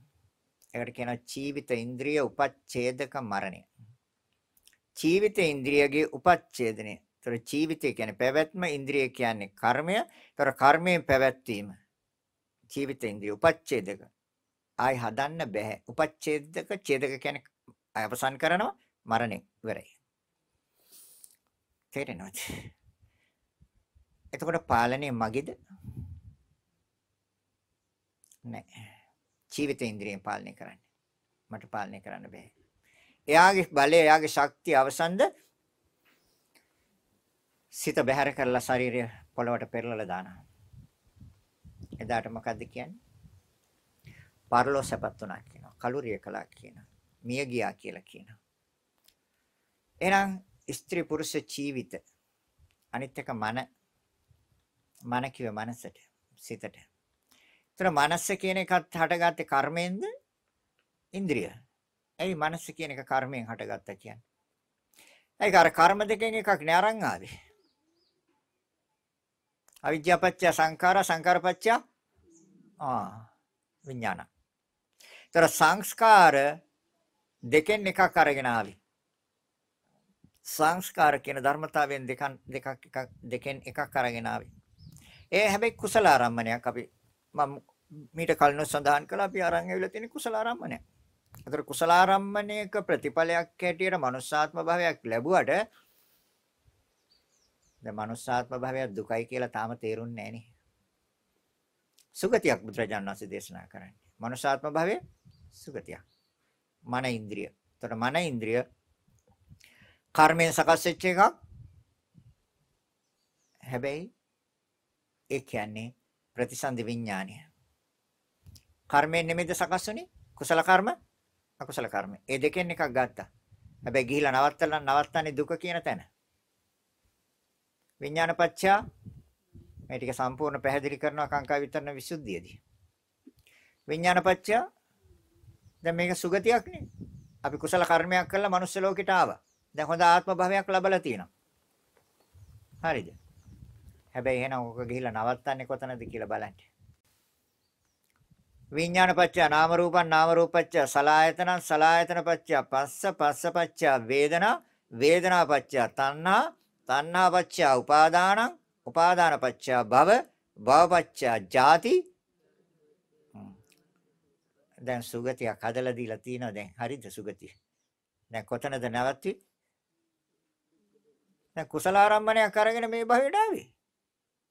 ඒකට කියනවා ජීවිත ඉන්ද්‍රිය උපච්ඡේදක මරණය. ජීවිත ඉන්ද්‍රියගේ උපච්ඡේදනය. ඒතර ජීවිතය කියන්නේ පැවැත්ම, ඉන්ද්‍රිය කියන්නේ කර්මය. ඒතර කර්මයෙන් පැවැත්වීම. ජීවිත ඉන්ද්‍රිය උපච්ඡේදක. ආයි හදන්න බෑ. උපච්ඡේදක ඡේදක කියන්නේ අවසන් කරනවා මරණය ඉවරයි. තේරෙනවද? එතකොට පාලනය මගේද? නැහැ. ජීවිත ඉන්ද්‍රියෙන් පාලනය කරන්නේ. මට පාලනය කරන්න බෑ. එයාගේ බලය, එයාගේ ශක්තිය අවසන්ද සිත බැහැර කරලා ශරීරය පොළවට පෙරලලා දානවා. එදාට මොකද්ද කියන්නේ? පරලෝ සැපත් උනා කියනවා. කලුරිය කළා කියනවා. මිය ගියා කියලා කියනවා. එහෙනම් ස්ත්‍රී පුරුෂ ජීවිත අනිත් එක මන මන කිව්ව මනසට සිතට. ඒතර මනස කියන එකත් හටගත්තේ කර්මයෙන්ද? ඉන්ද්‍රිය. ඇයි මනස කියන එක කර්මයෙන් හටගත්තා කියන්නේ? ඒක අර කර්ම දෙකෙන් එකක් නේ අරන් ආවේ. අවිද්‍යාපච්චය සංඛාර සංඛාරපච්චය ආ විඥාන. ඒතර සංස්කාර දෙකෙන් එකක් අරගෙන ආවේ. සංස්කාර කියන ධර්මතාවයෙන් දෙකක් දෙකක් එකක් දෙකෙන් එකක් අරගෙන ආවේ. ඒ හැබැයි කුසල ආරම්මණයක් අපි මම මීට කලින් සඳහන් කළා අපි අරන් ඇවිල්ලා තියෙන කුසල ආරම්මණය. ඒතර කුසල ආරම්මණයක ප්‍රතිඵලයක් හැටියට මනුස්සාත්ම භාවයක් ලැබුවට දැන් මනුස්සාත්ම භාවය දුකයි කියලා තාම තේරුන්නේ නැහැ සුගතියක් බුදුරජාණන් වහන්සේ දේශනා කරන්නේ. මනුෂ්‍යාත්ම භාවයේ සුගතියක්. මන ඉන්ද්‍රිය. එතකොට මන ඉන්ද්‍රිය කර්මයෙන් සකස් වෙච්ච එකක්. හැබැයි ඒ කියන්නේ ප්‍රතිසන්දි විඥානය. කර්මයෙන් නෙමෙයිද සකස් වුනේ? කුසල කර්ම, අකුසල කර්ම. ඒ දෙකෙන් එකක් ගත්තා. හැබැයි ගිහිලා නවත්තලා නවත්තන්නේ දුක කියන තැන. විඥානපච්චා මේ ටික සම්පූර්ණ පැහැදිලි කරනවා කාංකා විතරන විසුද්ධියදී. විඥානපච්චා දැන් මේක සුගතියක් නේ. අපි කුසල කර්මයක් කළා මනුස්ස ලෝකෙට ආවා. දැන් හොඳ ආත්ම භාවයක් ලැබලා තියෙනවා. හරිද? හැබැයි එහෙනම් ඔක ගිහිල්ලා නවත්තන්නේ කොතනද කියලා බලන්න. විඥානපච්චය නාම රූපං නාම රූපච්චය සලායතනං සලායතනපච්චය පස්ස පස්සපච්චය වේදනා වේදනාපච්චය තණ්හා තණ්හාපච්චය උපාදානං උපාදානපච්චය භව භවපච්චය ජාති දැන් සුගතියක් හදලා දීලා තිනවා දැන් හරිද සුගතිය දැන් කොතනද නැවතුනේ දැන් කුසල ආරම්භණයක් අරගෙන මේ භවයට ආවේ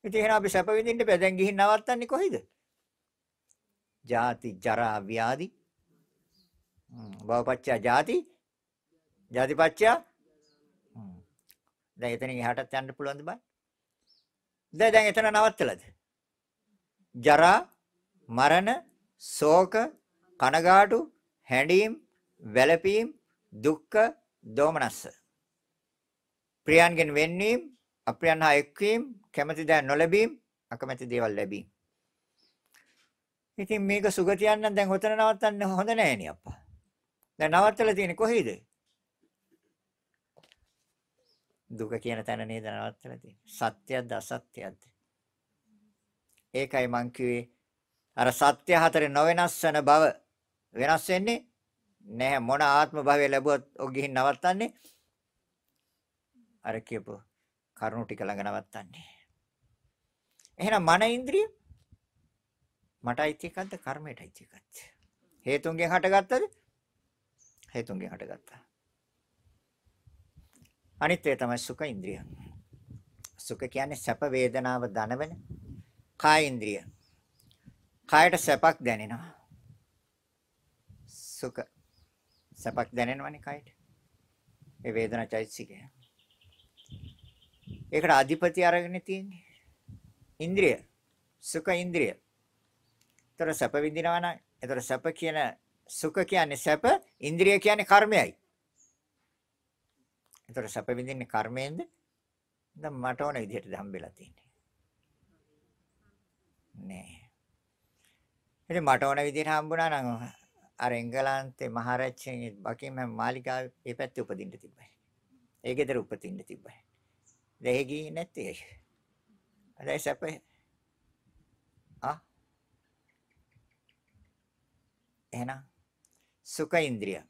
ඉතින් එහෙනම් අපි සැප විඳින්න බෑ. දැන් ගිහින් නවත්තන්නේ කොහෙද? ජාති ජරා ව්‍යාධි. භවපච්චය ජාති. ජාතිපච්චය. දැන් එතනින් එහාටත් යන්න පුළුවන්ද බෑ? දැන් දැන් එතන නවත්තලාද? ජරා මරණ ශෝක කනගාටු හැඬීම් වැළපීම් දුක්ඛ දෝමනස්ස ප්‍රියන්ගෙන් වෙන්වීම අප්‍රියන් හා එක්වීම කැමැති දෑ නොලැබීම, අකමැති දේවල් ලැබීම. ඉතින් මේක සුගතියක් නම් දැන් හොතන නවත්තන්න හොඳ නෑ නේ අප්පා. දැන් නවත්තලා තියෙන්නේ කොහේද? දුක කියන තැන නේද නවත්තලා තියෙන්නේ. සත්‍යයක්ද අසත්‍යයක්ද? ඒකයි මං කිව්වේ අර සත්‍ය හතරේ නොවෙනස් වෙන බව වෙනස් වෙන්නේ නැහැ මොන ආත්ම භාවය ලැබුවත් ඔය ගිහින් නවත්තන්නේ අර කියපු කරුණු ටික ළඟ නවත්තන්නේ එහෙනම් මන ඉන්ද්‍රිය මටයි එකක්ද කර්මයටයි එකක්ද? හේතුන්ගෙන් හටගත්තද? හේතුන්ගෙන් හටගත්තා. අනිත්‍ය තමයි සුඛ ඉන්ද්‍රිය. සුඛ කියන්නේ සැප වේදනාව දනවන කාය ඉන්ද්‍රිය. කායට සැපක් දැනෙනවා. සුඛ සැපක් දැනෙනවනේ කායට. ඒ වේදනා චෛතසිකය. ඒකට අධිපති අරගෙන තියෙන්නේ. ඉන්ද්‍රිය. සුඛ ඉන්ද්‍රිය. ඒතර සැප විඳිනවා නම් ඒතර සැප කියන සුඛ කියන්නේ සැප, ඉන්ද්‍රිය කියන්නේ කර්මයයි. ඒතර සැප විඳින්නේ කර්මයෙන්ද? දැන් මට ඕන විදිහට හම්බෙලා තියෙන්නේ. නෑ. ඉතින් මට ඕන විදිහට හම්බුණා නම් අර එංගලන්තේ මහරජයෙන් බකින්ම මාලිගාවේ ඒ පැත්තේ උපදින්න තිබ්බයි. ඒ ගෙදර උපදින්න තිබ්බයි. දෙහි ගියේ නැත්තේ ඒක. අර සැපේ. ආ. එහෙනම් සුඛ ඉන්ද්‍රිය.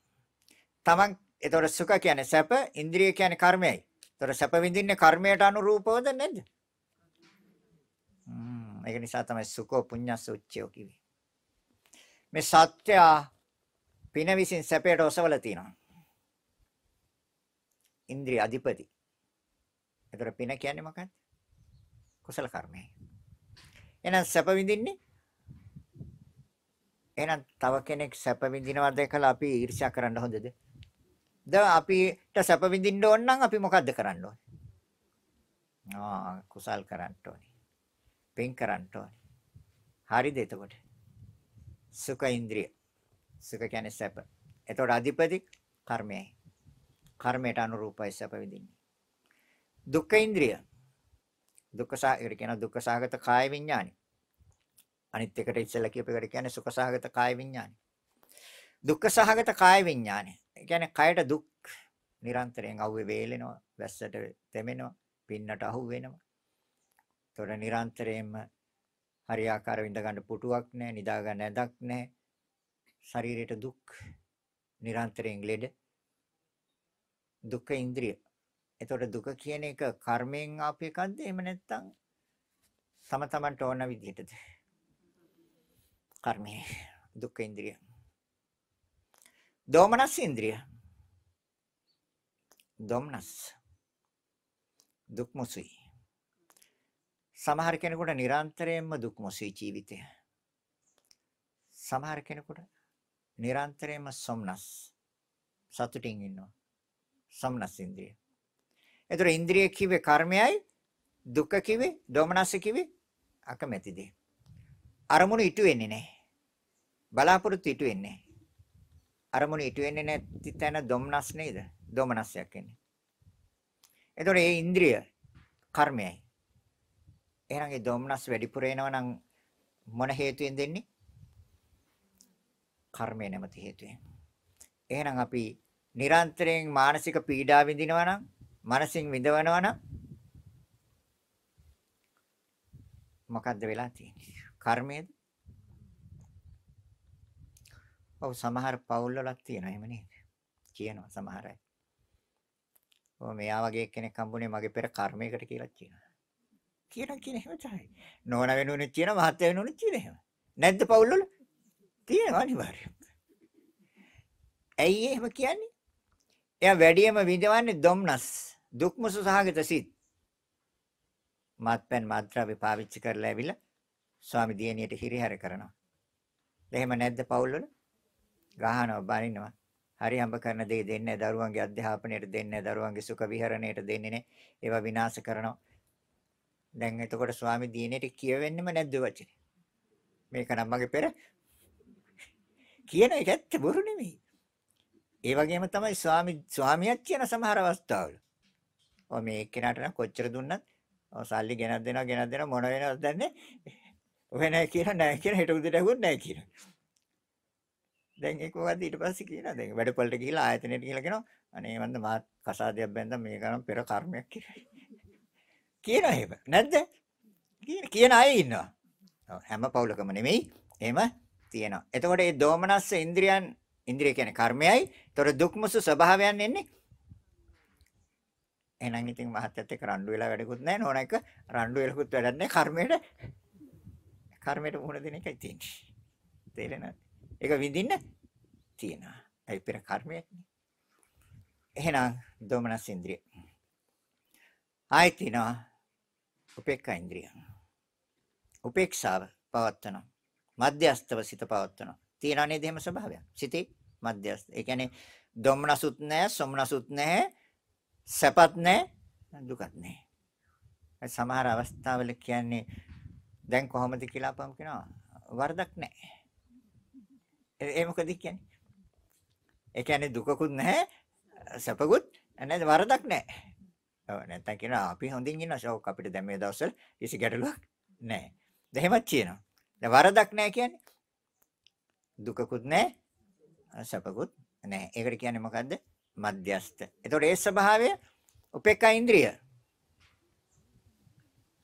තමන් ඒතොර සුඛ කියන්නේ සැප, ඉන්ද්‍රිය කියන්නේ කර්මයයි. ඒතොර සැප විඳින්නේ කර්මයට අනුරූපවද නැද්ද? ඒක නිසා තමයි සුඛෝ පුඤ්ඤස්ස උච්චයෝ කිව්වේ. මේ සත්‍ය පින විසින් සැපයට ඔසවලා තියෙනවා. ඉන්ද්‍රිය අධිපති. එතකොට පින කියන්නේ මොකක්ද? කුසල කර්මයයි. එහෙනම් සැප විඳින්නේ එහෙනම් තව කෙනෙක් සැප විඳිනවා දැකලා අපි ඊර්ෂ්‍යා කරන්න හොඳද? දැන් අපිට සැප විඳින්න ඕන නම් අපි මොකද්ද කරන්න ඕනේ? ආ කුසල් කරන්න ඕනේ. පින් කරන්න ඕනේ. හරිද එතකොට? සුඛ ඉන්ද්‍රිය. සුඛ කියන්නේ සැප. එතකොට අධිපති කර්මයයි. කර්මයට අනුරූපයි සැප විඳින්නේ. දුක්ඛ ඉන්ද්‍රිය. දුක්ඛ සාගත කියන දුක්ඛ සාගත කාය විඥානි. අනිත් එකට ඉස්සෙල්ලා කියපු එකට කියන්නේ සුඛ සහගත කාය විඥානි. දුක්ඛ සහගත කාය විඥානි. ඒ කියන්නේ කයට දුක් නිරන්තරයෙන් අවුවේ වේලෙනවා, වැස්සට තෙමෙනවා, පින්නට අහු වෙනවා. ඒතොර නිරන්තරයෙන්ම හරියාකාර විඳ ගන්න පුටුවක් නැහැ, නිදා ගන්න ඇඳක් නැහැ. ශරීරයට දුක් නිරන්තරයෙන් ලෙඩ දුක්ඛ ඉන්ද්‍රිය. එතකොට දුක කියන එක කර්මයෙන් ආපු එකක්ද? එහෙම නැත්නම් තම තමන්ට ඕන විදිහටද? කර්මය දුක්ඛ ඉන්ද්‍රිය. දෝමනස් ඉන්ද්‍රිය. දොම්නස් දුක් මුසුයි. සමහර කෙනෙකුට නිරන්තරයෙන්ම දුක් මුසුයි ජීවිතය. සමහර කෙනෙකුට නිරන්තරයෙන්ම සොම්නස් සතුටින් ඉන්නවා. සොම්නස් ඉන්ද්‍රිය. ඒතර ඉන්ද්‍රිය කිව්වේ කර්මයයි දුක්ඛ කිව්වේ දෝමනස් කිව්වේ අකමැති දේ. අරමුණු ඉටු වෙන්නේ නැහැ. බලාපොරොත්තු ඉටු වෙන්නේ අරමුණ ඉටු වෙන්නේ නැති තැන දොම්නස් නේද? දොමනස්යක් එන්නේ. එතකොට මේ ඉන්ද්‍රිය කර්මයයි. එහෙනම් ඒ දොම්නස් වැඩිපුර එනවා නම් මොන හේතුවෙන් දෙන්නේ? කර්මය නැමැති හේතුවෙන්. එහෙනම් අපි නිරන්තරයෙන් මානසික පීඩා විඳිනවා නම්, මනසින් විඳවනවා නම් මොකද්ද වෙලා තියෙන්නේ? කර්මයේද? ඔව් සමහර පවුල් වලක් තියෙනවා එහෙම නේද? කියනවා සමහර අය. ඔව් මෙයා වගේ කෙනෙක් හම්බුනේ මගේ පෙර කර්මයකට කියලා කියනවා. කියන කියන එහෙම තමයි. නෝන වෙනුනේ කියන මහත්ය වෙනුනේ කියන එහෙම. නැද්ද පවුල් වල? තියෙනවා අනිවාර්යයෙන්. ඇයි එහෙම කියන්නේ? එයා වැඩියම විඳවන්නේ ධම්නස්, දුක්මුසු සහගත සිත්. මත්පැන් මත්ද්‍රව්‍ය පාවිච්චි කරලා ඇවිල්ලා ස්වාමි දියණියට හිරිහැර කරනවා. එහෙම නැද්ද පවුල් වල? ගහනවා බනිනවා. හරි හම්බ කරන දේ දෙන්නේ දරුවන්ගේ අධ්‍යාපනයට දෙන්නේ දරුවන්ගේ සුඛ විහරණයට දෙන්නේ නේ. ඒවා විනාශ කරනවා. දැන් එතකොට ස්වාමි දිනේට කියවෙන්නෙම නැද්ද වචනේ? මේක නම් මගේ පෙර කියන එක ඇත්ත බොරු නෙමෙයි. ඒ වගේම තමයි ස්වාමි ස්වාමියක් කියන සමහර අවස්ථාවල. ඔය මේ කෙනාට නම් කොච්චර දුන්නත් ඔය සල්ලි ගෙනත් දෙනවා ගෙනත් දෙනවා මොන වෙනවද දන්නේ. ඔය නැහැ කියලා නැහැ කියලා හිට උදේට ඇහුවොත් නැහැ කියලා. දැන් ඒක මොකද්ද ඊට පස්සේ කියනවා දැන් වැඩපොළට ගිහිලා ආයතනෙට ගිහිලා කියනවා අනේ මන්ද මා කසාදයක් බැන්දා මේක නම් පෙර කර්මයක් කියලා කියනවා එහෙම නැද්ද කියන කියන අය ඉන්නවා හැම පවුලකම නෙමෙයි එහෙම තියෙනවා එතකොට මේ දෝමනස්ස ඉන්ද්‍රියන් ඉන්ද්‍රිය කියන්නේ කර්මයයි ඒතොර දුක්මුසු ස්වභාවයන් එන්නේ එහෙනම් ඉතින් මහත්යත් එක්ක රණ්ඩු වෙලා වැඩකුත් නැහැ නෝන එක රණ්ඩු වෙලකුත් වැඩක් නැහැ කර්මයට කර්මයට මුහුණ දෙන එකයි තියෙන්නේ තේරෙනවද ඒක විඳින්න තියෙනවා. ඒ පෙර කර්මයක්නේ. එහෙනම් දෝමනස් ඉන්ද්‍රිය. ආයතිනවා උපේක්ඛා ඉන්ද්‍රිය. උපේක්ෂාව පවත්තන. මධ්‍යස්තව සිත පවත්තන. තියනා නේද එහෙම ස්වභාවයක්. සිතේ මධ්‍යස්ත. ඒ කියන්නේ දොම්නසුත් නැහැ, සොම්නසුත් නැහැ, සැපත් නැහැ, දුකත් නැහැ. සමහර අවස්ථාවල කියන්නේ දැන් කොහොමද කියලා අපම් කියනවා වරදක් නැහැ. ඒ මොකද කියන්නේ? ඒ කියන්නේ දුකකුත් නැහැ සැපකුත් නැහැ වරදක් නැහැ. ඔව් නැත්තම් කියනවා අපි හොඳින් ඉන්නවා ෂෝක් අපිට දැන් මේ දවස්වල කිසි ගැටලුවක් නැහැ. එහෙමත් කියනවා. දැන් වරදක් නැහැ කියන්නේ දුකකුත් නැහැ සැපකුත් නැහැ. ඒකට කියන්නේ මොකද්ද? මධ්‍යස්ත. එතකොට ඒ ස්වභාවය උපේක්ඛා ඉන්ද්‍රිය.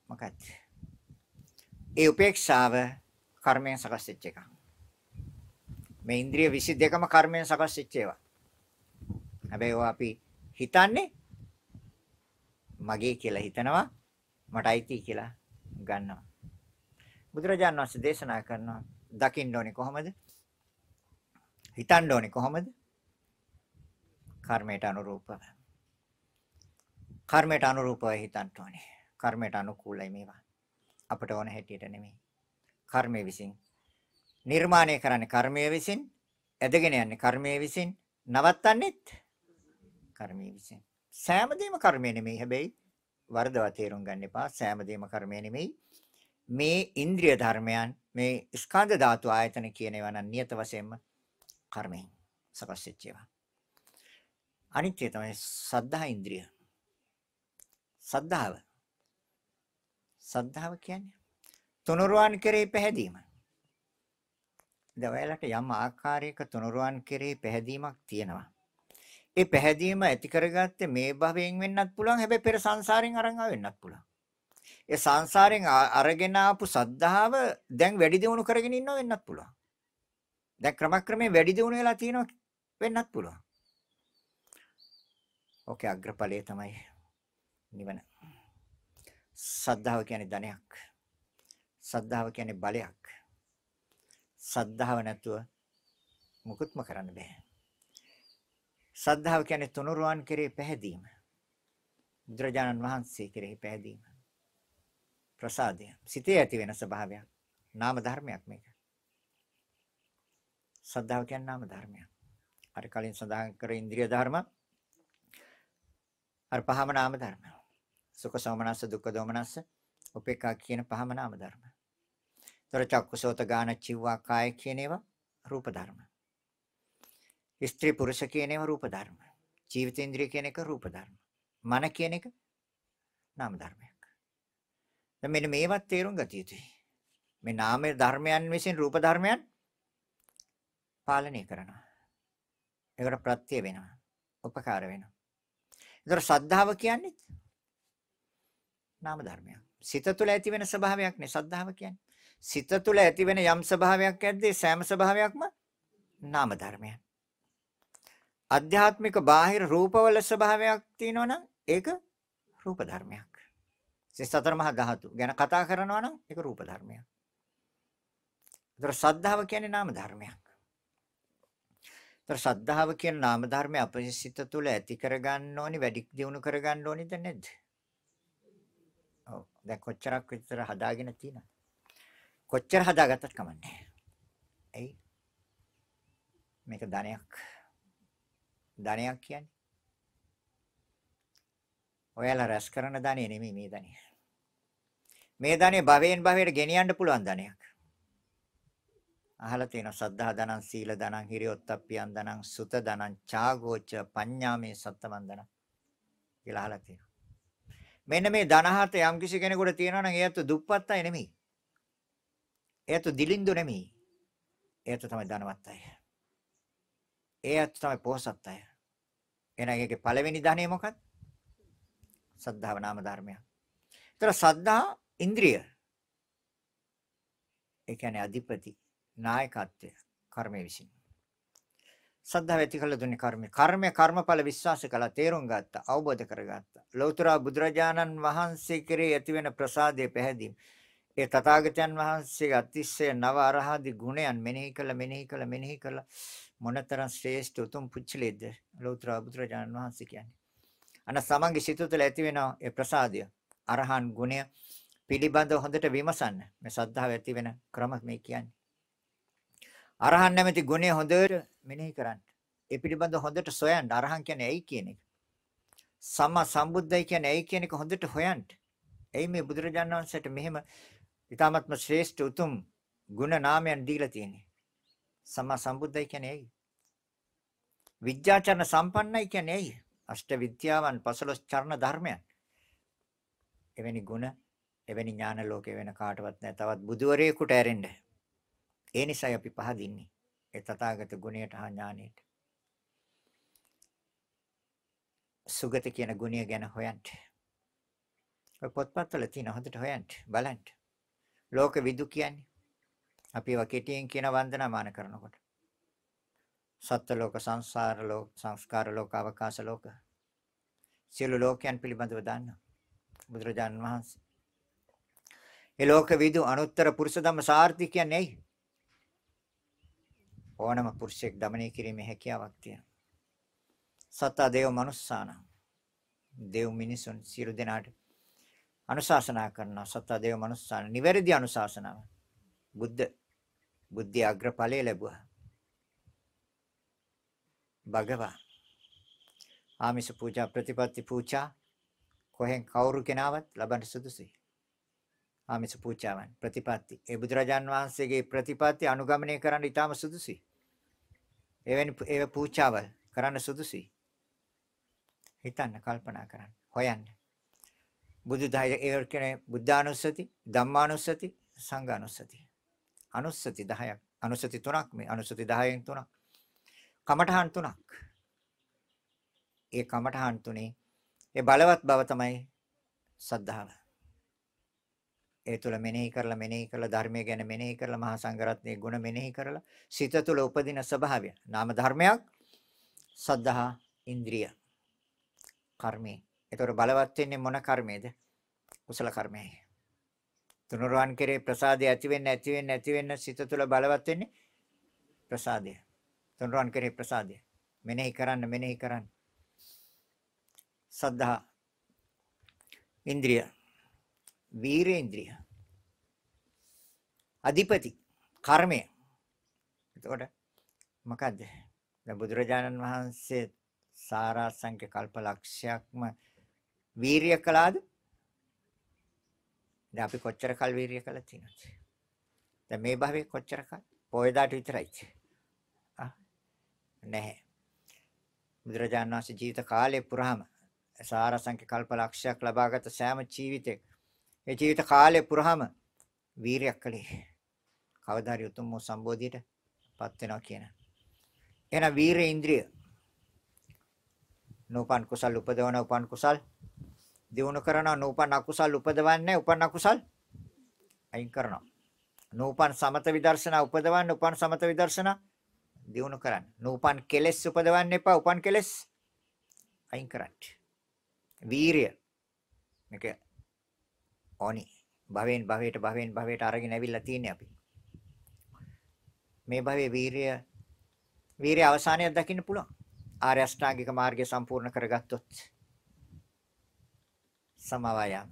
මොකක්ද? ඒ උපේක්ෂාව කර්මයෙන් සකස් වෙච්ච එකක්. මේ ඉන්ද්‍රිය 22ම කර්මයෙන් සකස් වෙච්ච ඒවා. හැබැයි ඔය අපි හිතන්නේ මගේ කියලා හිතනවා මට අයිති කියලා ගන්නවා. බුදුරජාණන් වහන්සේ දේශනා කරනවා දකින්න ඕනේ කොහොමද? හිතන්න ඕනේ කොහොමද? කර්මයට අනුරූපව. කර්මයට අනුරූපව හිතන්න ඕනේ. කර්මයට අනුකූලයි මේවා. අපට ඕන හැටියට නෙමෙයි. කර්මය විසින් නිර්මාණය කරන්නේ කර්මය විසින්, ඇදගෙන යන්නේ කර්මය විසින්, නවත්තන්නේත් කර්මය විසින්. සෑම දෙයක්ම කර්මය නෙමෙයි. හැබැයි වරදවා තේරුම් ගන්න එපා. සෑම දෙයක්ම කර්මය නෙමෙයි. මේ ඉන්ද්‍රිය ධර්මයන් මේ ස්කන්ධ ධාතු ආයතන කියන ඒවා නම් නියත වශයෙන්ම කර්මයෙන් සකස් වෙච්ච ඒවා. අනිත්‍ය තමයි සද්ධා ඉන්ද්‍රිය. සද්ධාව. සද්ධාව කියන්නේ තුනුරුවන් කෙරෙහි පැහැදීම. දැන් ඔයාලට යම් ආකාරයක තුනුරුවන් කෙරෙහි පැහැදීමක් තියෙනවා. ඒ පැහැදීම ඇති කරගත්තේ මේ භවයෙන් වෙන්නත් පුළුවන් හැබැයි පෙර සංසාරයෙන් අරන් වෙන්නත් පුළුවන්. ඒ සංසාරයෙන් අරගෙන ආපු සද්ධාව දැන් වැඩි දියුණු කරගෙන ඉන්නව වෙන්නත් පුළුවන්. දැන් ක්‍රමක්‍රමයෙන් වැඩි දියුණු වෙලා තියෙනවා වෙන්නත් පුළුවන්. ඕකේ අග්‍රඵලයේ තමයි නිවන. සද්ධාව කියන්නේ ධනයක්. සද්ධාව කියන්නේ බලයක්. සද්ධාව නැතුව මුකුත්ම කරන්න බෑ. සද්ධාව කියන්නේ තුනුරුවන් කෙරෙහි පැහැදීම. බුදුරජාණන් වහන්සේ කෙරෙහි පැහැදීම. ප්‍රසාදය. සිතේ ඇති වෙන ස්වභාවයක්. නාම ධර්මයක් මේක. සද්ධාව කියන්නේ නාම ධර්මයක්. අර කලින් සඳහන් කර ඉන්ද්‍රිය ධර්ම අර පහම නාම ධර්ම. සුඛ සෝමනස්ස දුක්ඛ දෝමනස්ස උපේක්ඛා කියන පහම නාම ධර්ම. තොර චක්කුසෝත ගාන චිව්වා කාය කියන ඒවා රූප ධර්ම. ස්ත්‍රී පුරුෂ කියන ඒවා රූප ධර්ම. ජීවිතේන්ද්‍රිය කියන එක රූප ධර්ම. මන කියන එක නාම ධර්මයක්. දැන් මෙන්න මේවත් තේරුම් ගත යුතුයි. මේ නාම ධර්මයන් විසින් රූප ධර්මයන් පාලනය කරනවා. ඒකට ප්‍රත්‍ය වෙනවා. උපකාර වෙනවා. ඒතර සද්ධාව කියන්නේ නාම ධර්මයක්. සිත තුළ ඇති වෙන ස්වභාවයක් නේ සද්ධාව කියන්නේ. සිත තුළ ඇති වෙන යම් ස්වභාවයක් ඇද්දී සෑම ස්වභාවයක්ම නාම ධර්මයක්. අධ්‍යාත්මික බාහිර රූපවල ස්වභාවයක් තියෙනවනම් ඒක රූප ධර්මයක්. සතර මහා ධාතු ගැන කතා කරනවා නම් ඒක රූප ධර්මයක්. ඒතර සද්ධාව කියන්නේ නාම ධර්මයක්. ඒතර සද්ධාව කියන නාම ධර්මය අපේ සිත තුළ ඇති කරගන්න ඕනි වැඩි දියුණු කරගන්න ඕනිද නැද්ද? ඔව්. දැන් කොච්චරක් විතර හදාගෙන තියෙනවද? කොච්චර හදාගත්තත් කමන්නේ. ඇයි? මේක ධනයක්. ධනයක් කියන්නේ ඔයාලා රැස් කරන ධනෙ නෙමෙයි මේ ධනෙ. මේ ධනෙ භවයෙන් භවයට ගෙනියන්න පුළුවන් ධනයක්. අහලා තියෙනවා සද්ධා ධනං සීල ධනං හිරියොත්ප්පියන් ධනං සුත ධනං චාගෝච පඤ්ඤාමේ සත්තමන්දන කියලා අහලා තියෙනවා. මෙන්න මේ ධනහත යම් කිසි කෙනෙකුට තියෙනවා නම් එයත් දුප්පත් අය නෙමෙයි. එයත් දිලින්දු නෙමෙයි. එයත් තමයි ධනවත් අය. එයත් තමයි පොහසත් අය. එහෙනම් ඒකේ පළවෙනි ධනෙ මොකක්ද? සද්ධාව නාම ධර්මයක්. ඒතර සද්ධා ඉන්ද්‍රිය. ඒ කියන්නේ අධිපති නායකත්වය කර්මයේ විසින්. සද්ධාව ඇති කළ දුන්නේ කර්මය. කර්මය කර්මඵල විශ්වාස කළා තේරුම් ගත්තා අවබෝධ කරගත්තා. ලෞතර බුදුරජාණන් වහන්සේ කෙරේ ඇතිවෙන ප්‍රසාදයේ පැහැදීම. ඒ තථාගතයන් වහන්සේගේ අතිශය නව අරහදි ගුණයන් මෙනෙහි කළ මෙනෙහි කළ මෙනෙහි කළ මොනතරම් ශ්‍රේෂ්ඨ උතුම් පුච්චලේද ලෞතර බුදුරජාණන් වහන්සේ කියන්නේ. අන සමන්ගේ සිත තුළ ඇති වෙන ඒ ප්‍රසාදය අරහන් ගුණය පිළිබඳව හොඳට විමසන්න. මේ සද්ධාව ඇති වෙන ක්‍රම මේ කියන්නේ. අරහන් නැමැති ගුණය හොඳට මෙනෙහි කරන්න. ඒ පිළිබඳව හොඳට සොයන්න. අරහන් කියන්නේ ඇයි කියන එක. සම්මා සම්බුද්ධයි කියන්නේ ඇයි කියන එක හොඳට හොයන්න. එයි මේ බුදුරජාණන් වහන්සේට මෙහෙම ඊ타ත්ම ශ්‍රේෂ්ඨ උතුම් ගුණ නාමයන් දීලා තියෙන්නේ. සම්මා සම්බුද්ධයි කියන්නේ ඇයි? විද්‍යාචරණ සම්පන්නයි කියන්නේ ඇයි? අෂ්ට විද්‍යාවන් 15 චරණ ධර්මයන්. එවැනි ගුණ එවැනි ඥාන ලෝකේ වෙන කාටවත් නැහැ. තවත් බුදුවරයෙකුට ඇරෙන්න. ඒ නිසායි අපි පහදින්නේ. ඒ තථාගත ගුණයට හා ඥානයට. සුගත කියන ගුණය ගැන හොයන්න. ඔය පොත්පත්වල තියෙන හොඳට හොයන්න බලන්න. ලෝක විදු කියන්නේ අපි ඒවා කෙටියෙන් කියන වන්දනාමාන කරනකොට. සත්ත්ව ලෝක සංසාර ලෝක සංස්කාර ලෝක අවකාශ ලෝක සියලු ලෝකයන් පිළිබඳව දන්නා බුදුරජාණන් වහන්සේ එලෝක විදු අනුත්තර පුරුෂ ධම්ම සාර්ථි කියන්නේ ඇයි? ඕනම පුරුෂයෙක් দমনය කිරීමේ හැකියාවක් තියෙනවා. සත්ත දේව මනුස්සාන. දේව මිනිසුන් සියලු දෙනාට අනුශාසනා කරනවා සත්ත දේව මනුස්සාන. නිවැරදි අනුශාසනාව. බුද්ධ බුද්ධි අග්‍රඵලය ලැබුවා. භගවා ආමිෂ පූජා ප්‍රතිපත්ති පූජා කොහෙන් කවුරු කෙනාවත් ලබන්න සුදුසුයි. ආමිෂ පූජාවන් ප්‍රතිපත්ති. ඒ බුදුරජාන් වහන්සේගේ ප්‍රතිපත්ති අනුගමනය කරන්න ඉතාම සුදුසුයි. එවැනි ඒ පූජාවල් කරන්න සුදුසුයි. හිතන්න කල්පනා කරන්න හොයන්න. බුදු දහය ඒ කියන්නේ බුද්ධානුස්සති ධම්මානුස්සති සංඝානුස්සති. අනුස්සති 10ක් අනුස්සති තුනක් මේ. අනුස්සති 10න් තුනක්. කමඨහන් තුනක්. ඒ කමඨහන් තුනේ ඒ බලවත් බව තමයි සද්ධාව. ඒ තුල මෙනෙහි කරලා මෙනෙහි කරලා ධර්මය ගැන මෙනෙහි කරලා මහා සංඝරත්නයේ ගුණ මෙනෙහි කරලා සිත තුල උපදින ස්වභාවය නාම ධර්මයක් සද්ධා ඉන්ද්‍රිය කර්මේ ඒතර බලවත් වෙන්නේ මොන කර්මයේද කුසල කර්මයයි තුනුරුවන් කෙරේ ප්‍රසාදය ඇති වෙන්න ඇති වෙන්න ඇති වෙන්න සිත තුළ බලවත් වෙන්නේ ප්‍රසාදය. තුනුරුවන් කෙරේ ප්‍රසාදය. මෙනෙහි කරන්න මෙනෙහි කරන්න. සද්ධා ඉන්ද්‍රිය වීරේන්ද්‍රිය අධිපති කර්මය එතකොට මොකද්ද දැන් බුදුරජාණන් වහන්සේ සාරාංශක කල්පලක්ෂයක්ම වීරිය කළාද දැන් අපි කොච්චර කල් වීරිය කළා තියෙනවද? දැන් මේ භවයේ කොච්චර කල්? පොයදාට විතරයි. ආ නැහැ. බුදුරජාණන් වහන්සේ ජීවිත කාලය පුරාම සාරසංඛ්‍ය කල්ප ලක්ෂයක් ලබාගත සෑම ජීවිතේ ඒ ජීවිත කාලය පුරාම වීරියක් කළේ. කවදා හරි උතුම් වූ සම්බෝධියට පත් වෙනවා කියන. එහෙනම් වීරිය ඉන්ද්‍රිය. නෝපන් කුසල් උපදවන උපන් කුසල්. දිනු කරනවා නූපන් අකුසල් උපදවන්නේ උපන් අකුසල්. අයින් කරනවා. නූපන් සමත විදර්ශනා උපදවන්නේ උපන් සමත විදර්ශනා. දිනු කරන්න. නූපන් කෙලෙස් උපදවන්න එපා උපන් කෙලෙස්. අයින් කරන්න. වීරිය. මේක ඕනි. භවෙන් භවයට භවෙන් භවයට අරගෙන ඇවිල්ලා තියෙන්නේ අපි. මේ භවයේ වීරිය වීරිය අවසානයක් දකින්න පුළුවන් ආර්ය අෂ්ටාංගික මාර්ගය සම්පූර්ණ කරගත්තොත් සමවා යාම.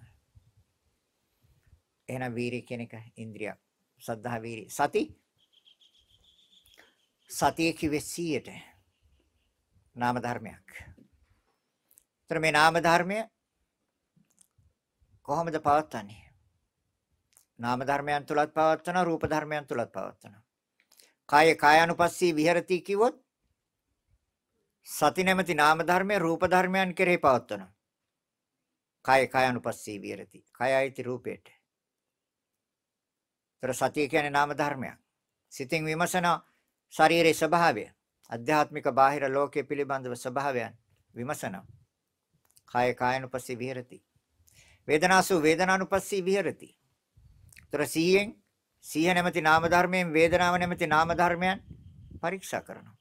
එහෙනම් වීරිය කියන එක ඉන්ද්‍රිය. සද්ධා වීරිය. සති සතිය කිව්වේ 100ට. නාම ධර්මයක්. ତර මේ නාම ධර්මය කොහොමද පවත්වන්නේ? නාම ධර්මයන් තුලත් පවත්වනවා රූප ධර්මයන් තුලත් පවත්වනවා. කාය කායानुපස්සී විහෙරති කිව්වොත් සති නැමැති නාම ධර්මයේ රූප ධර්මයන් කෙරෙහි පවත්වනවා. කාය කායानुපස්සී විහෙරති. කායයිති රූපේට. ତර සතිය කියන්නේ නාම ධර්මයක්. සිතින් විමසන ශරීරයේ ස්වභාවය, අධ්‍යාත්මික බාහිර ලෝකයේ පිළිබඳව ස්වභාවයන් විමසනවා. කාය කායानुපස්සී විහෙරති. වේදනාසු වේදනානුපස්සී විහෙරති. ତර සිහියෙන් සීහ නැමැති නාම ධර්මයෙන් වේදනාව නැමැති නාම ධර්මයන් පරීක්ෂා කරනවා.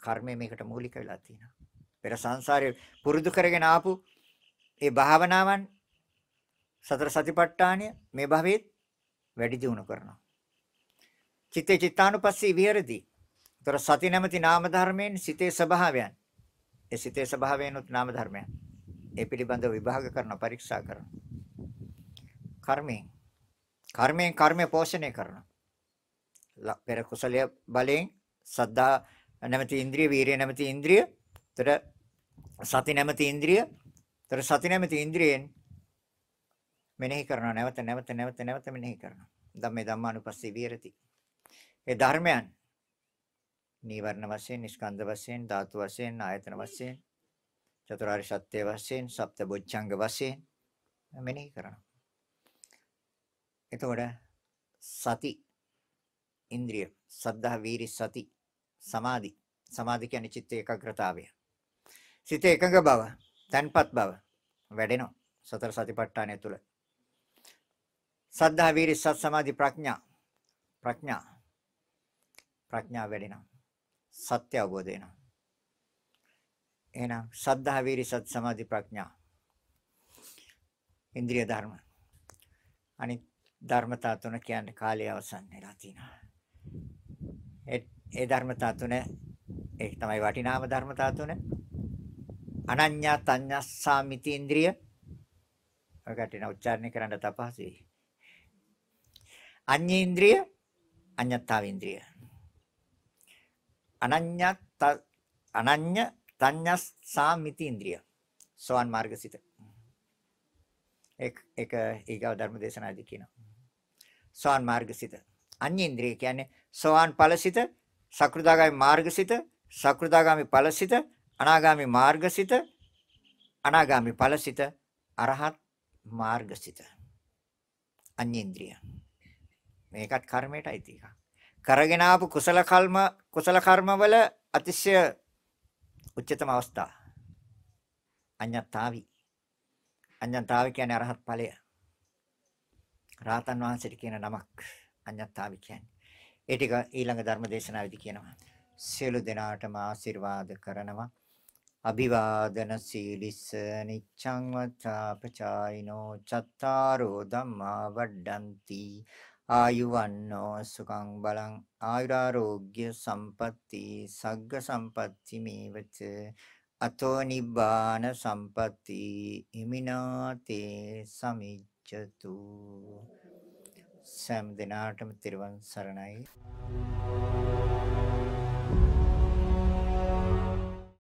කර්මය මේකට මූලික වෙලා තියෙනවා. පෙර සංසාරේ පුරුදු කරගෙන ආපු ඒ භාවනාවන් සතර සතිපට්ඨානය මේ භවෙත් වැඩි දියුණු කරනවා. චිත්තේ චිත්තානුපස්සී විහෙරති. ତොර සති නැමැති නාම ධර්මයෙන් සිතේ ස්වභාවයන්. ඒ සිතේ ස්වභාවයන්ුත් නාම ධර්මයන්. ඒ පිළිබඳව විභාග කරන පරීක්ෂා කරන. කර්මයෙන් කර්මයෙන් කර්මය පෝෂණය කරනවා. පෙර කුසලයේ බලයෙන් සද්ධා නැමැති ඉන්ද්‍රිය, වීරිය නැමැති ඉන්ද්‍රිය, ତොර සති නැමැති ඉන්ද්‍රිය. ତර සති නැමැති ඉන්ද්‍රියෙන් මෙනෙහි කරනවා නැවත නැවත නැවත නැවත මෙනෙහි කරනවා. ධම්මේ ධම්මානුපස්සී විහෙරති. ඒ ධර්මයන් නීවරණ වශයෙන්, නිස්කන්ධ වශයෙන්, ධාතු වශයෙන්, ආයතන වශයෙන්, චතුරාර්ය සත්‍ය වශයෙන්, සප්ත බොච්චංග වශයෙන් මෙනෙහි කරනවා. එතකොට සති ඉන්ද්‍රිය, සද්ධා වීරි සති, සමාධි. සමාධි කියන්නේ චිත්ත ඒකාග්‍රතාවය. සිත එකඟ බව, තන්පත් බව වැඩෙනවා. සතර සතිපට්ඨානය තුල. සද්ධා වීරි සත් සමාධි ප්‍රඥා ප්‍රඥා ප්‍රඥාව වැඩෙනවා. සත්‍ය අවබෝධ වෙනවා. එහෙනම් සද්ධා වීරි සත් සමාධි ප්‍රඥා. ඉන්ද්‍රිය ධර්ම. අනිත් ධර්මතා තුන කියන්නේ කාලය අවසන් වෙලා තිනවා. ඒ ධර්මතා තුන ඒක තමයි වටිනාම ධර්මතා තුන. අනඤ්ඤා තඤ්ඤස්සා මිති ඉන්ද්‍රිය. ඔකට න උච්චාරණය කරන්න තපහසුයි. අඤ්ඤේන්ද්‍රිය අඤ්ඤත්තාවේන්ද්‍රිය. අනඤ්ඤ අනඤ්ඤ තඤ්ඤස්සා මිති ඉන්ද්‍රිය. සෝවන් මාර්ගසිත. ඒක ඒක ඊගව ධර්ම දේශනාදී කියනවා. සෝවන් මාර්ගසිත. අඤ්ඤේන්ද්‍රිය කියන්නේ සෝවන් ඵලසිත, සකෘදාගාමි මාර්ගසිත, සකෘදාගාමි ඵලසිත, අනාගාමි මාර්ගසිත, අනාගාමි ඵලසිත, අරහත් මාර්ගසිත. අඤ්ඤේන්ද්‍රිය. මේකත් කර්මයටයි තියෙක. කරගෙන ආපු කුසල කර්ම කුසල කර්මවල අතිශය උච්චතම අවස්ථා. අඤ්ඤතාවි. අඤ්ඤතාවි කියන්නේ අරහත් ඵලය. රාතන් වහන්සේට කියන නමක් අඤ්ඤතාවි කියන්නේ. ඒ ටික ඊළඟ ධර්ම දේශනාවේදී කියනවා. සියලු දෙනාටම ආශිර්වාද කරනවා. අභිවාදන සීලිස්ස නිච්ඡං වත්තාපචායිනෝ චත්තාරෝ ධම්මා වඩ්ඩಂತಿ ආයුවන්නෝ සුඛං බලං ආයුරාෝග්‍ය සම්පatti සග්ග සම්පatti මේවච අතෝ නිබ්බාන සම්පatti හිමිනාතේ සමිච්ඡතු සම් දිනාටම තිරුවන් සරණයි.